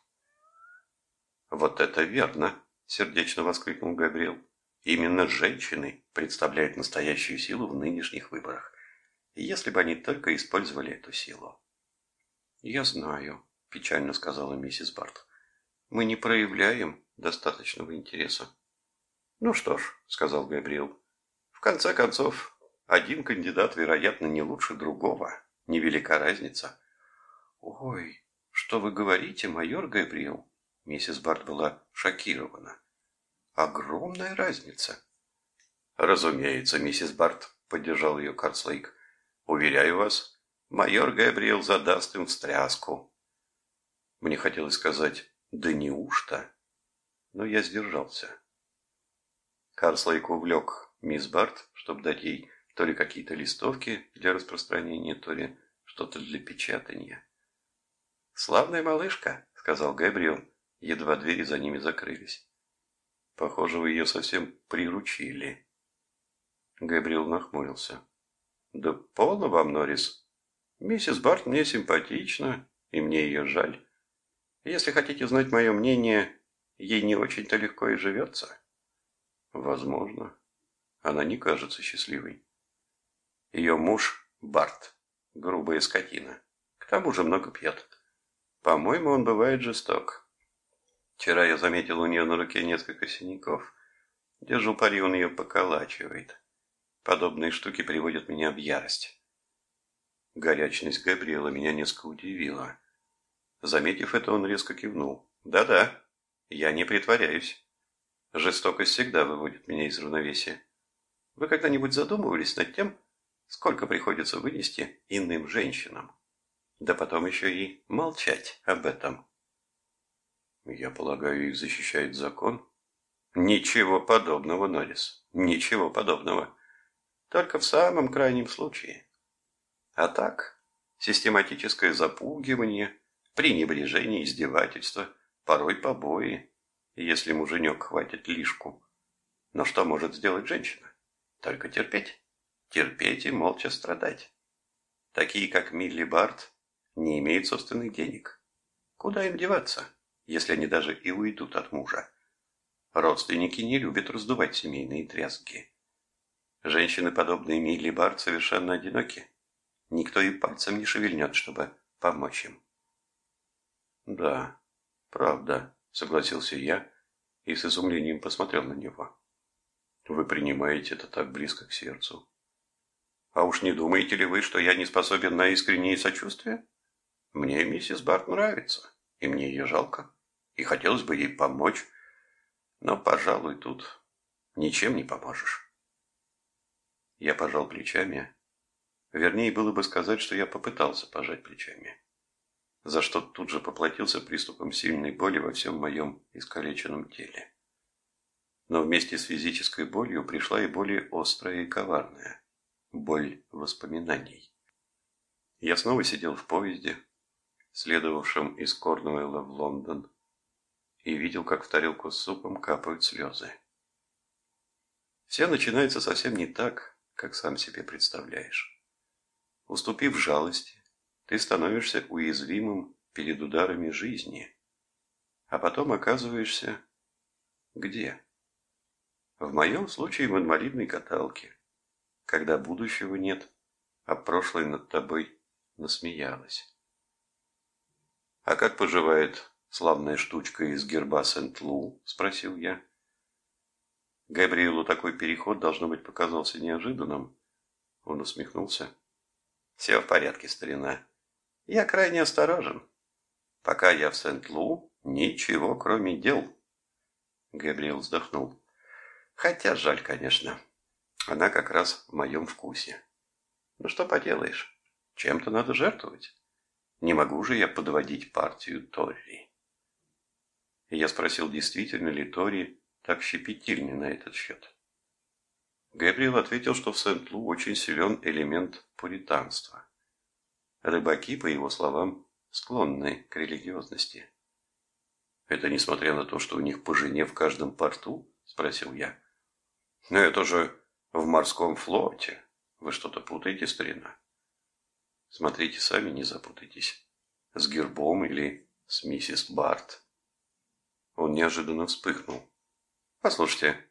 «Вот это верно!» – сердечно воскликнул Габриэл. «Именно женщины представляют настоящую силу в нынешних выборах. Если бы они только использовали эту силу». «Я знаю», – печально сказала миссис Барт. «Мы не проявляем достаточного интереса». «Ну что ж», – сказал Габриэл, – «в конце концов, один кандидат, вероятно, не лучше другого. Невелика разница». «Ой, что вы говорите, майор Габриэл?» Миссис Барт была шокирована. «Огромная разница». «Разумеется, миссис Барт», – поддержал ее Карслейк. «Уверяю вас, майор Габриэл задаст им встряску». Мне хотелось сказать «да неужто?», но я сдержался. Карслейк увлек мисс Барт, чтобы дать ей то ли какие-то листовки для распространения, то ли что-то для печатания. «Славная малышка», — сказал Габриэл, едва двери за ними закрылись. «Похоже, вы ее совсем приручили». Габриэл нахмурился. «Да полно вам, Норрис. Миссис Барт мне симпатична, и мне ее жаль. Если хотите знать мое мнение, ей не очень-то легко и живется». Возможно. Она не кажется счастливой. Ее муж Барт. Грубая скотина. К тому же много пьет. По-моему, он бывает жесток. Вчера я заметил у нее на руке несколько синяков. Держу пари, он ее поколачивает. Подобные штуки приводят меня в ярость. Горячность Габриэла меня несколько удивила. Заметив это, он резко кивнул. «Да-да, я не притворяюсь». Жестокость всегда выводит меня из равновесия. Вы когда-нибудь задумывались над тем, сколько приходится вынести иным женщинам? Да потом еще и молчать об этом. Я полагаю, их защищает закон? Ничего подобного, Норрис. Ничего подобного. Только в самом крайнем случае. А так, систематическое запугивание, пренебрежение, издевательство, порой побои, если муженек хватит лишку. Но что может сделать женщина? Только терпеть. Терпеть и молча страдать. Такие, как Милли Барт, не имеют собственных денег. Куда им деваться, если они даже и уйдут от мужа? Родственники не любят раздувать семейные тряски. Женщины, подобные Милли Барт, совершенно одиноки. Никто и пальцем не шевельнет, чтобы помочь им. Да, правда согласился я и с изумлением посмотрел на него. Вы принимаете это так близко к сердцу. А уж не думаете ли вы, что я не способен на искреннее сочувствие? Мне миссис Барт нравится, и мне ее жалко, и хотелось бы ей помочь, но, пожалуй, тут ничем не поможешь. Я пожал плечами. Вернее, было бы сказать, что я попытался пожать плечами за что тут же поплатился приступом сильной боли во всем моем искалеченном теле. Но вместе с физической болью пришла и более острая и коварная – боль воспоминаний. Я снова сидел в поезде, следовавшем из Корнуэлла в Лондон, и видел, как в тарелку с супом капают слезы. Все начинается совсем не так, как сам себе представляешь. Уступив жалости, ты становишься уязвимым перед ударами жизни, а потом оказываешься где? В моем случае в инвалидной каталке, когда будущего нет, а прошлое над тобой насмеялось. «А как поживает славная штучка из герба Сент-Лу?» – спросил я. Габриэлу такой переход, должно быть, показался неожиданным. Он усмехнулся. «Все в порядке, старина. Я крайне осторожен. Пока я в Сент-Лу, ничего кроме дел. Габриэл вздохнул. Хотя жаль, конечно. Она как раз в моем вкусе. Ну что поделаешь, чем-то надо жертвовать. Не могу же я подводить партию Я спросил, действительно ли Тори так щепетильны на этот счет. Габриэл ответил, что в Сент-Лу очень силен элемент пуританства. Рыбаки, по его словам, склонны к религиозности. «Это несмотря на то, что у них по жене в каждом порту?» – спросил я. «Но это же В морском флоте. Вы что-то путаете, старина? Смотрите, сами не запутайтесь. С гербом или с миссис Барт. Он неожиданно вспыхнул. Послушайте,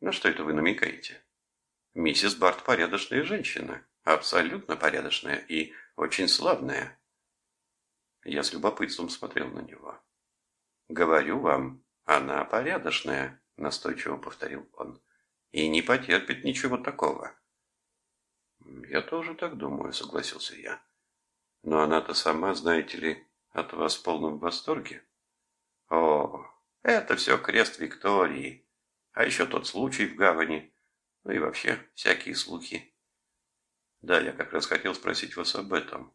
на что это вы намекаете? Миссис Барт порядочная женщина. Абсолютно порядочная и очень славная. Я с любопытством смотрел на него. Говорю вам, она порядочная, настойчиво повторил он. И не потерпит ничего такого. Я тоже так думаю, согласился я. Но она-то сама, знаете ли, от вас в полном восторге. О, это все крест Виктории. А еще тот случай в гавани. Ну и вообще, всякие слухи. Да, я как раз хотел спросить вас об этом.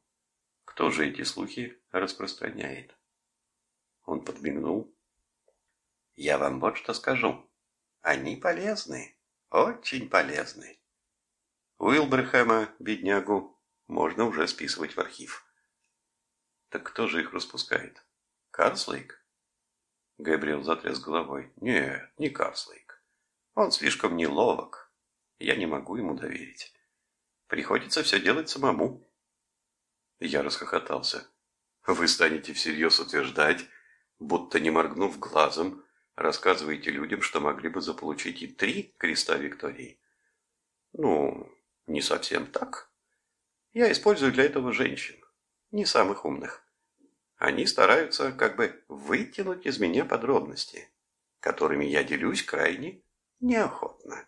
Кто же эти слухи распространяет? Он подмигнул. Я вам вот что скажу. Они полезны. Очень полезны. Уилберхэма, беднягу, можно уже списывать в архив. Так кто же их распускает? Карслейк? Габриэл затряс головой. Нет, не Карслейк. Он слишком неловок. Я не могу ему доверить. Приходится все делать самому. Я расхохотался. Вы станете всерьез утверждать, будто не моргнув глазом, рассказываете людям, что могли бы заполучить и три креста Виктории. Ну, не совсем так. Я использую для этого женщин, не самых умных. Они стараются как бы вытянуть из меня подробности, которыми я делюсь крайне неохотно.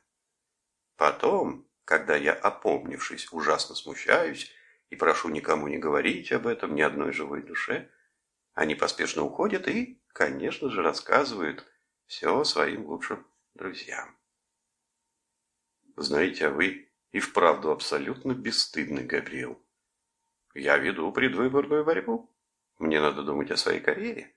Потом, когда я, опомнившись, ужасно смущаюсь и прошу никому не говорить об этом, ни одной живой душе, они поспешно уходят и, конечно же, рассказывают все своим лучшим друзьям. Знаете, а вы и вправду абсолютно бесстыдный, Габриэл. Я веду предвыборную борьбу. Мне надо думать о своей карьере.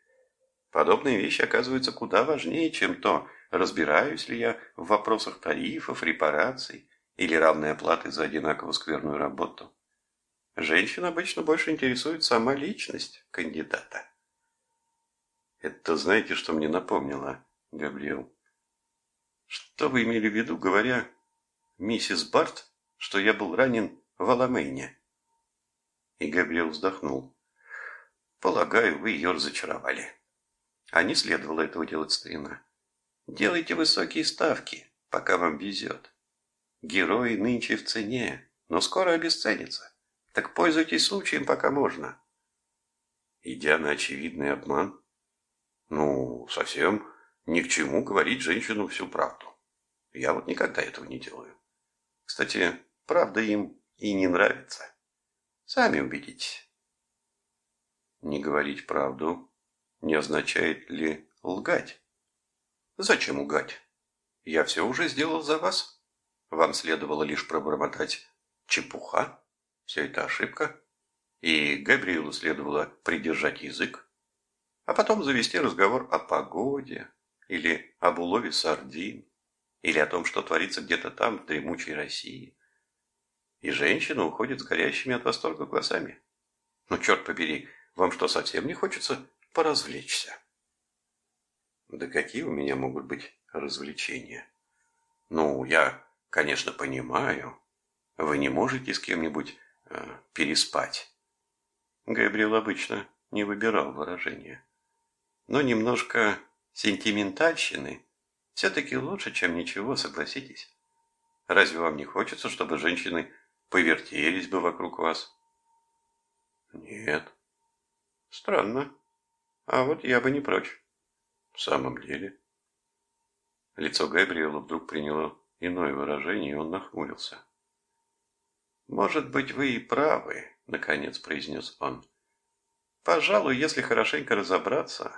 Подобные вещи оказываются куда важнее, чем то, разбираюсь ли я в вопросах тарифов, репараций или равной оплаты за одинаково скверную работу. Женщин обычно больше интересует сама личность кандидата. Это знаете, что мне напомнило, Габриэл? Что вы имели в виду, говоря, миссис Барт, что я был ранен в Аламейне? И Габриэл вздохнул. Полагаю, вы ее разочаровали. А не следовало этого делать, старина. Делайте высокие ставки, пока вам везет. Герои нынче в цене, но скоро обесценятся. Так пользуйтесь случаем, пока можно. Идя на очевидный обман? Ну, совсем ни к чему говорить женщину всю правду. Я вот никогда этого не делаю. Кстати, правда им и не нравится. Сами убедитесь. Не говорить правду не означает ли лгать? Зачем лгать? Я все уже сделал за вас. Вам следовало лишь пробормотать чепуха. Все это ошибка, и Габриэлу следовало придержать язык, а потом завести разговор о погоде или об улове сардин, или о том, что творится где-то там, в дремучей России. И женщина уходит с горящими от восторга глазами. Ну, черт побери, вам что, совсем не хочется поразвлечься? Да какие у меня могут быть развлечения? Ну, я, конечно, понимаю, вы не можете с кем-нибудь Э, переспать. Габриэл обычно не выбирал выражения. Но немножко сентиментальщины все-таки лучше, чем ничего, согласитесь. Разве вам не хочется, чтобы женщины повертелись бы вокруг вас? Нет. Странно. А вот я бы не прочь. В самом деле. Лицо Габриэла вдруг приняло иное выражение, и он нахмурился. «Может быть, вы и правы», — наконец произнес он. «Пожалуй, если хорошенько разобраться,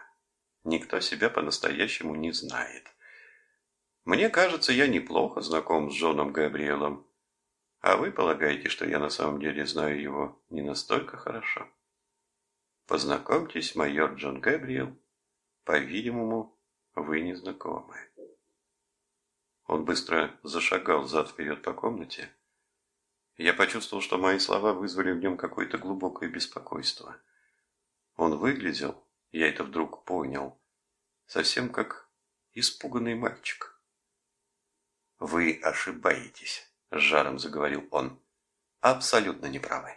никто себя по-настоящему не знает. Мне кажется, я неплохо знаком с Джоном Габриэлом, а вы полагаете, что я на самом деле знаю его не настолько хорошо? Познакомьтесь, майор Джон Габриэл. По-видимому, вы не знакомы». Он быстро зашагал зад-вперед по комнате, я почувствовал, что мои слова вызвали в нем какое-то глубокое беспокойство. Он выглядел, я это вдруг понял, совсем как испуганный мальчик. «Вы ошибаетесь», – с жаром заговорил он. «Абсолютно неправы.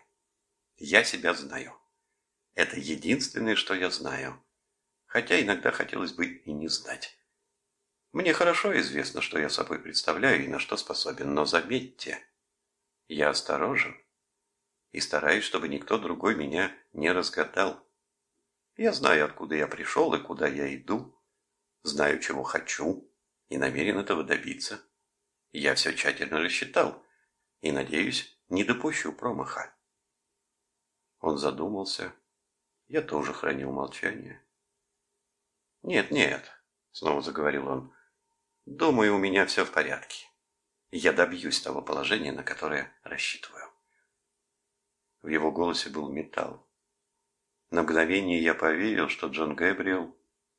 Я себя знаю. Это единственное, что я знаю. Хотя иногда хотелось бы и не знать. Мне хорошо известно, что я собой представляю и на что способен, но заметьте, я осторожен и стараюсь, чтобы никто другой меня не разгадал. Я знаю, откуда я пришел и куда я иду, знаю, чего хочу и намерен этого добиться. Я все тщательно рассчитал и, надеюсь, не допущу промаха. Он задумался. Я тоже хранил молчание. «Нет, нет», — снова заговорил он, — «думаю, у меня все в порядке. Я добьюсь того положения, на которое рассчитываю». В его голосе был металл. На мгновение я поверил, что Джон Гэбриэл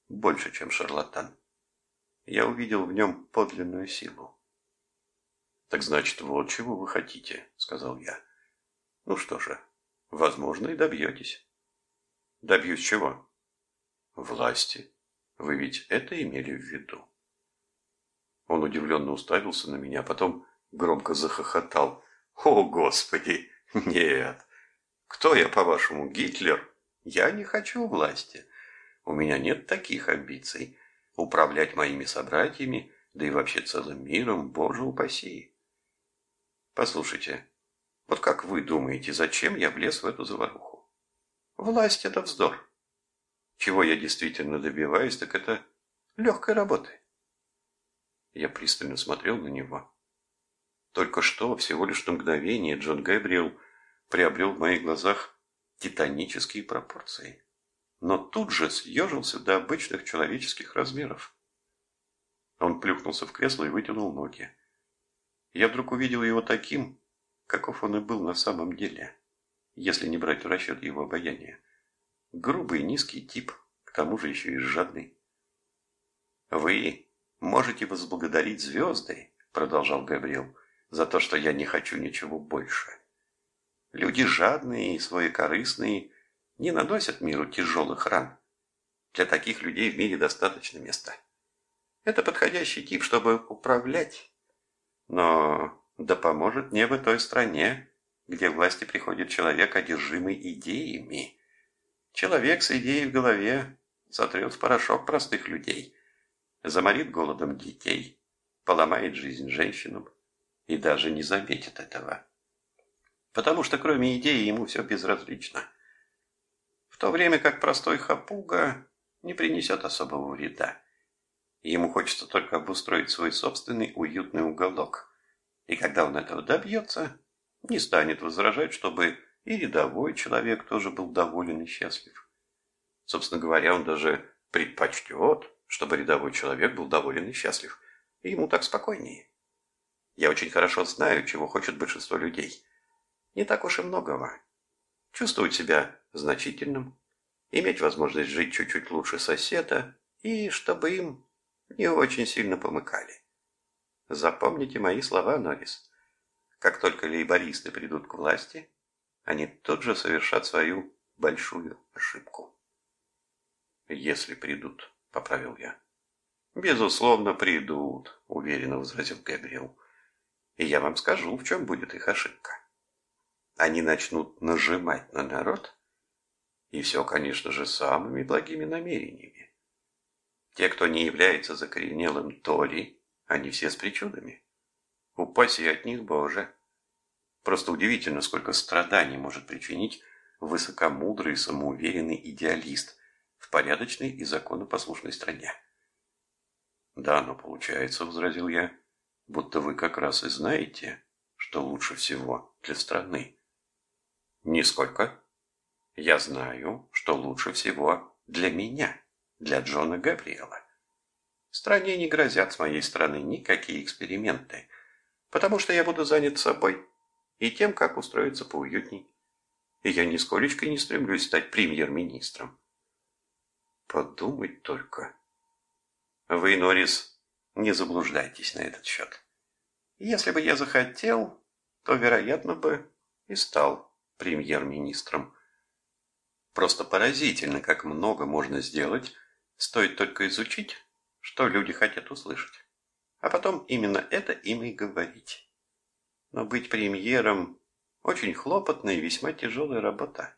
больше, чем шарлатан. Я увидел в нем подлинную силу. «Так значит, вот чего вы хотите», — сказал я. «Ну что же, возможно, и добьетесь». «Добьюсь чего?» «Власти. Вы ведь это имели в виду?» Он удивленно уставился на меня, потом громко захохотал. «О, Господи! Нет! Кто я, по-вашему, Гитлер? Я не хочу власти. У меня нет таких амбиций. Управлять моими собратьями, да и вообще целым миром, боже упаси!» Послушайте, вот как вы думаете, зачем я влез в эту заваруху? Власть – это вздор. Чего я действительно добиваюсь, так это легкой работы. Я пристально смотрел на него. Только что, всего лишь на мгновение, Джон Гэбриэл приобрел в моих глазах титанические пропорции. Но тут же съежился до обычных человеческих размеров. Он плюхнулся в кресло и вытянул ноги. Я вдруг увидел его таким, каков он и был на самом деле, если не брать в расчет его обаяния. Грубый низкий тип, к тому же еще и жадный. «Вы можете возблагодарить звезды», — продолжал Габриэл, «за то, что я не хочу ничего больше. Люди жадные и своекорыстные не наносят миру тяжелых ран. Для таких людей в мире достаточно места. Это подходящий тип, чтобы управлять но да поможет небо той стране, где власти приходит человек, одержимый идеями. Человек с идеей в голове сотрет в порошок простых людей, заморит голодом детей, поломает жизнь женщинам и даже не заметит этого. Потому что кроме идеи ему все безразлично. В то время как простой хапуга не принесет особого вреда. Ему хочется только обустроить свой собственный уютный уголок. И когда он этого добьется, не станет возражать, чтобы и рядовой человек тоже был доволен и счастлив. Собственно говоря, он даже предпочтет, чтобы рядовой человек был доволен и счастлив. И ему так спокойнее. Я очень хорошо знаю, чего хочет большинство людей. Не так уж и многого. Чувствовать себя значительным, иметь возможность жить чуть-чуть лучше соседа, и чтобы им не очень сильно помыкали. Запомните мои слова, Норрис. Как только лейбористы придут к власти, они тут же совершат свою большую ошибку. Если придут, поправил я. Безусловно, придут, уверенно возразил Габриэл. И я вам скажу, в чем будет их ошибка. Они начнут нажимать на народ, и все, конечно же, самыми благими намерениями. Те, кто не является закоренелым Тори, они все с причудами. Упаси от них, Боже. Просто удивительно, сколько страданий может причинить высокомудрый самоуверенный идеалист в порядочной и законопослушной стране. «Да, но получается, — возразил я, — будто вы как раз и знаете, что лучше всего для страны». «Нисколько. Я знаю, что лучше всего для меня» для Джона Габриэла. Стране не грозят с моей стороны никакие эксперименты, потому что я буду занят собой и тем, как устроиться поуютней. И я нисколечко не стремлюсь стать премьер-министром. Подумать только. Вы, Норрис, не заблуждайтесь на этот счет. Если бы я захотел, то, вероятно бы, и стал премьер-министром. Просто поразительно, как много можно сделать Стоит только изучить, что люди хотят услышать. а потом именно это им и говорить. Но быть премьером – очень хлопотная и весьма тяжелая работа.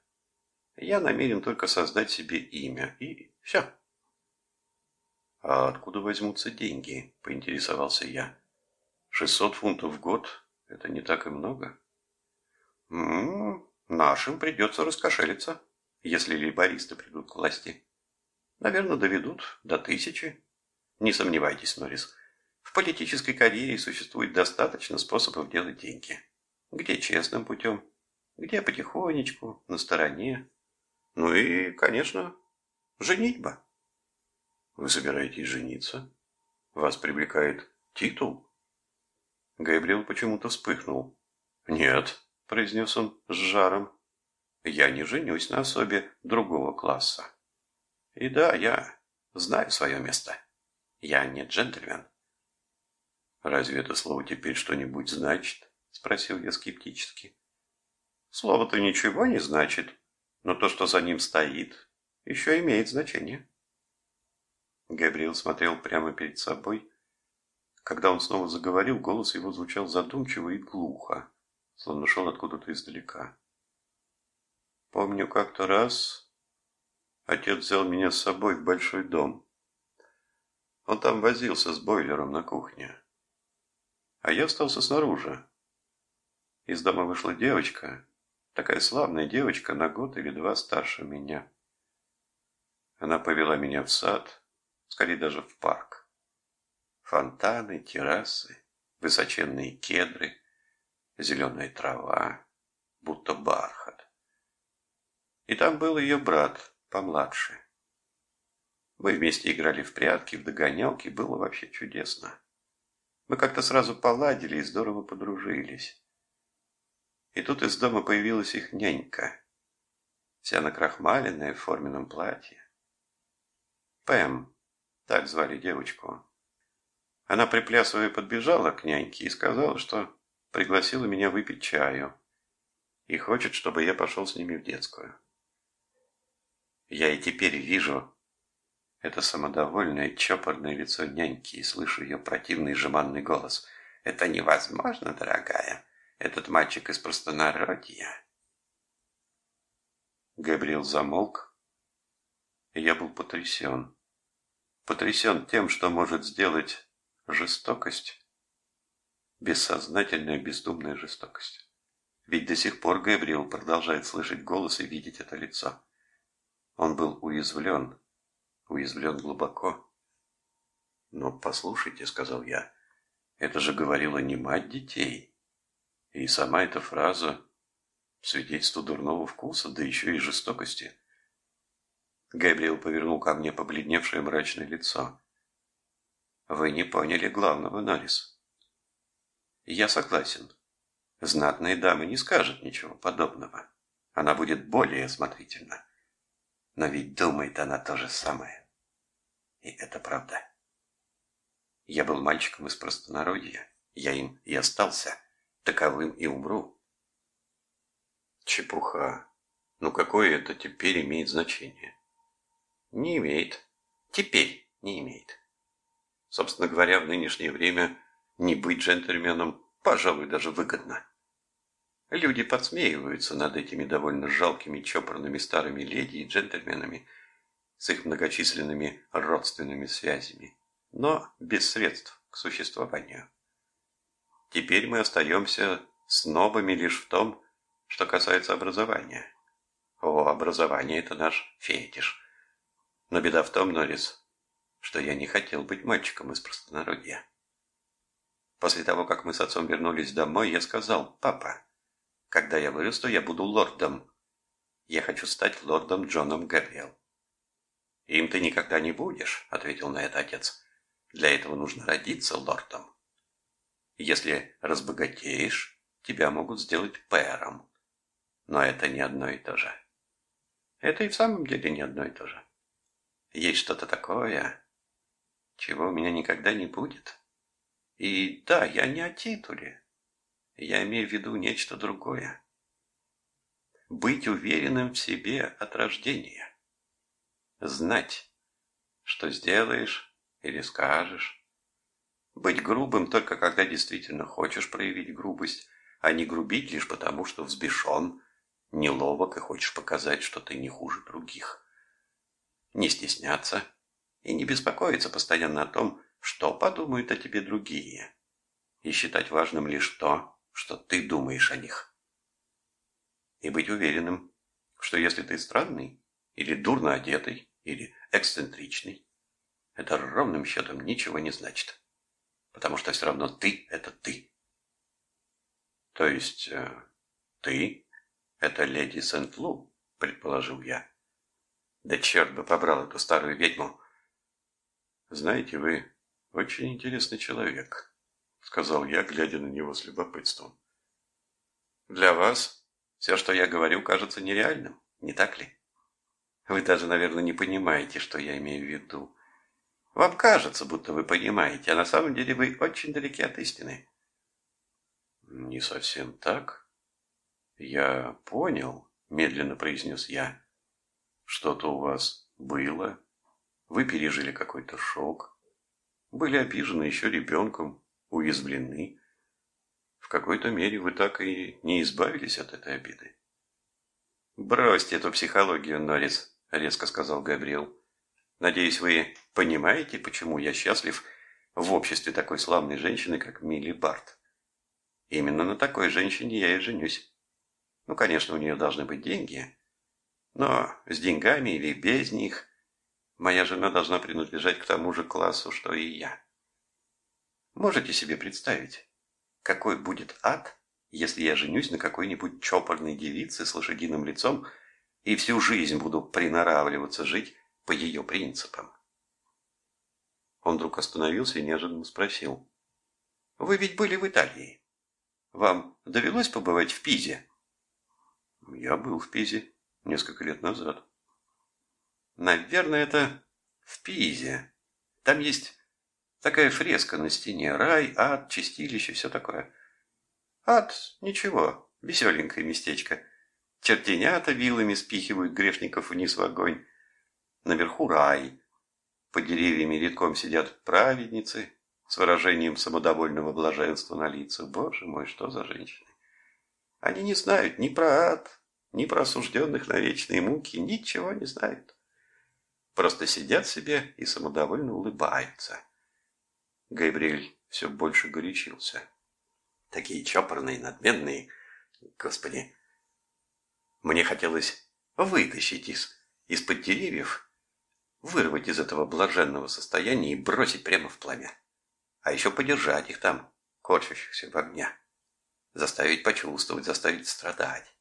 Я намерен только создать себе имя, и все. «А откуда возьмутся деньги?» – поинтересовался я. «600 фунтов в год – это не так и много». М -м, «Нашим придется раскошелиться, если лейбористы придут к власти. Наверное, доведут до тысячи. Не сомневайтесь, Норрис, политической карьере существует достаточно способов делать деньги. Где честным путем, где потихонечку, на стороне. Ну и, конечно, женитьба. Вы собираетесь жениться? Вас привлекает титул? Габриэл почему-то вспыхнул. Нет, произнес он с жаром. Я не женюсь на особе другого класса. И да, я знаю свое место. Я не джентльмен. Разве это слово теперь что-нибудь значит? Спросил я скептически. Слово-то ничего не значит, но то, что за ним стоит, еще имеет значение. Габриэл смотрел прямо перед собой. Когда он снова заговорил, голос его звучал задумчиво и глухо, словно шел откуда-то издалека. Помню, как-то раз отец взял меня с собой в большой дом. Он там возился с бойлером на кухне. А я остался снаружи. Из дома вышла девочка, такая славная девочка, на год или два старше меня. Она повела меня в сад, скорее даже в парк. Фонтаны, террасы, высоченные кедры, зеленая трава, будто бархат. И там был ее брат, помладше. Мы вместе играли в прятки, в догонялки, было вообще чудесно. Мы как-то сразу поладили и здорово подружились. И тут из дома появилась их нянька, вся накрахмаленная в форменном платье. Пэм, так звали девочку. Она, приплясывая, подбежала к няньке и сказала, что пригласила меня выпить чаю и хочет, чтобы я пошел с ними в детскую. Я и теперь вижу это самодовольное, чопорное лицо няньки и слышу ее противный жеманный голос. «Это невозможно, дорогая. Этот мальчик из простонародья». Габриэл замолк, и я был потрясен потрясен тем, что может сделать жестокость. Бессознательная, бездумная жестокость. Ведь до сих пор Габриэл продолжает слышать голос и видеть это лицо. Он был уязвлен, уязвлен глубоко. «Но послушайте», — сказал я, — «это же говорила не мать детей». И сама эта фраза — свидетельство дурного вкуса, да еще и жестокости. Габриэл повернул ко мне побледневшее мрачное лицо. «Вы не поняли главного, Норрис». «Я согласен. Знатная дама не скажет ничего подобного. Она будет более осмотрительна. Но ведь думает она то же самое. И это правда. Я был мальчиком из простонародья. Я им и остался. Таковым и умру». «Чепуха. Ну какое это теперь имеет значение?» Не имеет. Теперь не имеет. Собственно говоря, в нынешнее время не быть джентльменом, пожалуй, даже выгодно. Люди подсмеиваются над этими довольно жалкими чопорными старыми леди и джентльменами с их многочисленными родственными связями, но без средств к существованию. Теперь мы остаемся снобами лишь в том, что касается образования. О, образование – это наш фетиш – но беда в том, Норрис, что я не хотел быть мальчиком из простонародья. После того, как мы с отцом вернулись домой, я сказал, «Папа, когда я вырасту, я буду лордом. Я хочу стать лордом Джоном Габриэл». «Им ты никогда не будешь», — ответил на это отец. «Для этого нужно родиться лордом. Если разбогатеешь, тебя могут сделать пэром. Но это не одно и то же». Это и в самом деле не одно и то же. Есть что-то такое, чего у меня никогда не будет. И да, я не о титуле. Я имею в виду нечто другое. Быть уверенным в себе от рождения. Знать, что сделаешь или скажешь, Быть грубым только когда действительно хочешь проявить грубость, а не грубить лишь потому, что взбешен, неловок и хочешь показать, что ты не хуже других. Не стесняться и не беспокоиться постоянно о том, что подумают о тебе другие, и считать важным лишь то, что ты думаешь о них. И быть уверенным, что если ты странный, или дурно одетый, или эксцентричный, это ровным счетом ничего не значит, потому что все равно ты – это ты. То есть э, ты – это леди Сент-Лу, предположил я. Да черт бы побрал эту старую ведьму. Знаете, вы очень интересный человек, сказал я, глядя на него с любопытством. Для вас все, что я говорю, кажется нереальным, не так ли? Вы даже, наверное, не понимаете, что я имею в виду. Вам кажется, будто вы понимаете, а на самом деле вы очень далеки от истины. Не совсем так. Я понял, медленно произнес я. Что-то у вас было. Вы пережили какой-то шок. Были обижены еще ребенком, уязвлены. В какой-то мере вы так и не избавились от этой обиды. «Бросьте эту психологию, Норрис», — резко сказал Габриэл. «Надеюсь, вы понимаете, почему я счастлив в обществе такой славной женщины, как Милли Барт. Именно на такой женщине я и женюсь. Ну, конечно, у нее должны быть деньги, но с деньгами или без них моя жена должна принадлежать к тому же классу, что и я. Можете себе представить, какой будет ад, если я женюсь на какой-нибудь чопорной девице с лошадиным лицом и всю жизнь буду приноравливаться жить по ее принципам? Он вдруг остановился и неожиданно спросил. «Вы ведь были в Италии. Вам довелось побывать в Пизе?» «Я был в Пизе несколько лет назад». «Наверное, это в Пизе. Там есть такая фреска на стене. Рай, ад, чистилище, все такое. Ад, ничего, веселенькое местечко. Чертенята вилами спихивают грешников вниз в огонь. Наверху рай. Под деревьями редком сидят праведницы с выражением самодовольного блаженства на лицах. Боже мой, что за женщины! Они не знают ни про ад, ни про осужденных на вечные муки, ничего не знают. Просто сидят себе и самодовольно улыбаются. Габриэль все больше горячился. Такие чопорные, надменные. Господи, мне хотелось вытащить из, из-под деревьев, вырвать из этого блаженного состояния и бросить прямо в пламя. А еще подержать их там, корчащихся в огня. Заставить почувствовать, заставить страдать.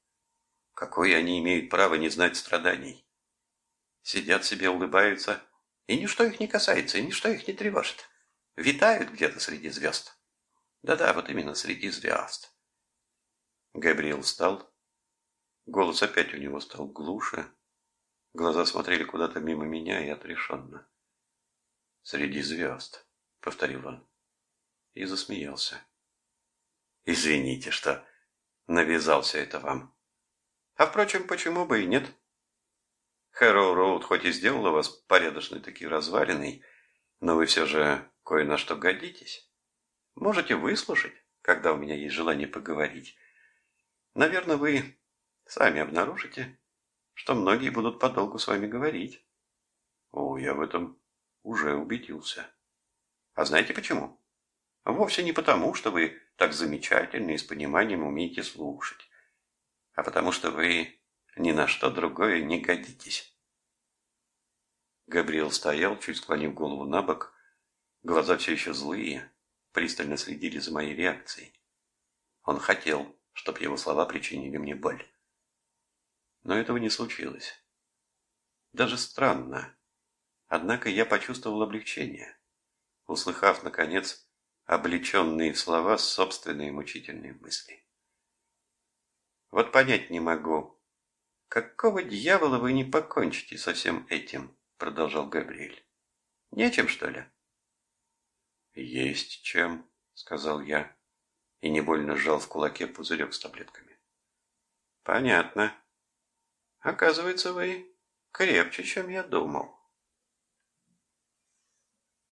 Какое они имеют право не знать страданий? Сидят себе, улыбаются, и ничто их не касается, и ничто их не тревожит. Витают где-то среди звезд. Да-да, вот именно среди звезд. Габриэл встал. Голос опять у него стал глуше. Глаза смотрели куда-то мимо меня и отрешенно. «Среди звезд», — повторил он. И засмеялся. «Извините, что навязался это вам. А впрочем, почему бы и нет?» Хэроу Роуд хоть и сделала вас порядочной таки разваленной, но вы все же кое на что годитесь. Можете выслушать, когда у меня есть желание поговорить. Наверное, вы сами обнаружите, что многие будут подолгу с вами говорить. О, я в этом уже убедился. А знаете почему? Вовсе не потому, что вы так замечательно и с пониманием умеете слушать, а потому что вы ни на что другое не годитесь. Габриэл стоял, чуть склонив голову на бок. Глаза все еще злые, пристально следили за моей реакцией. Он хотел, чтобы его слова причинили мне боль. Но этого не случилось. Даже странно. Однако я почувствовал облегчение, услыхав, наконец, облеченные слова собственные мучительные мысли. Вот понять не могу, «Какого дьявола вы не покончите со всем этим?» – продолжал Габриэль. «Нечем, что ли?» «Есть чем», – сказал я, и не больно сжал в кулаке пузырек с таблетками. «Понятно. Оказывается, вы крепче, чем я думал».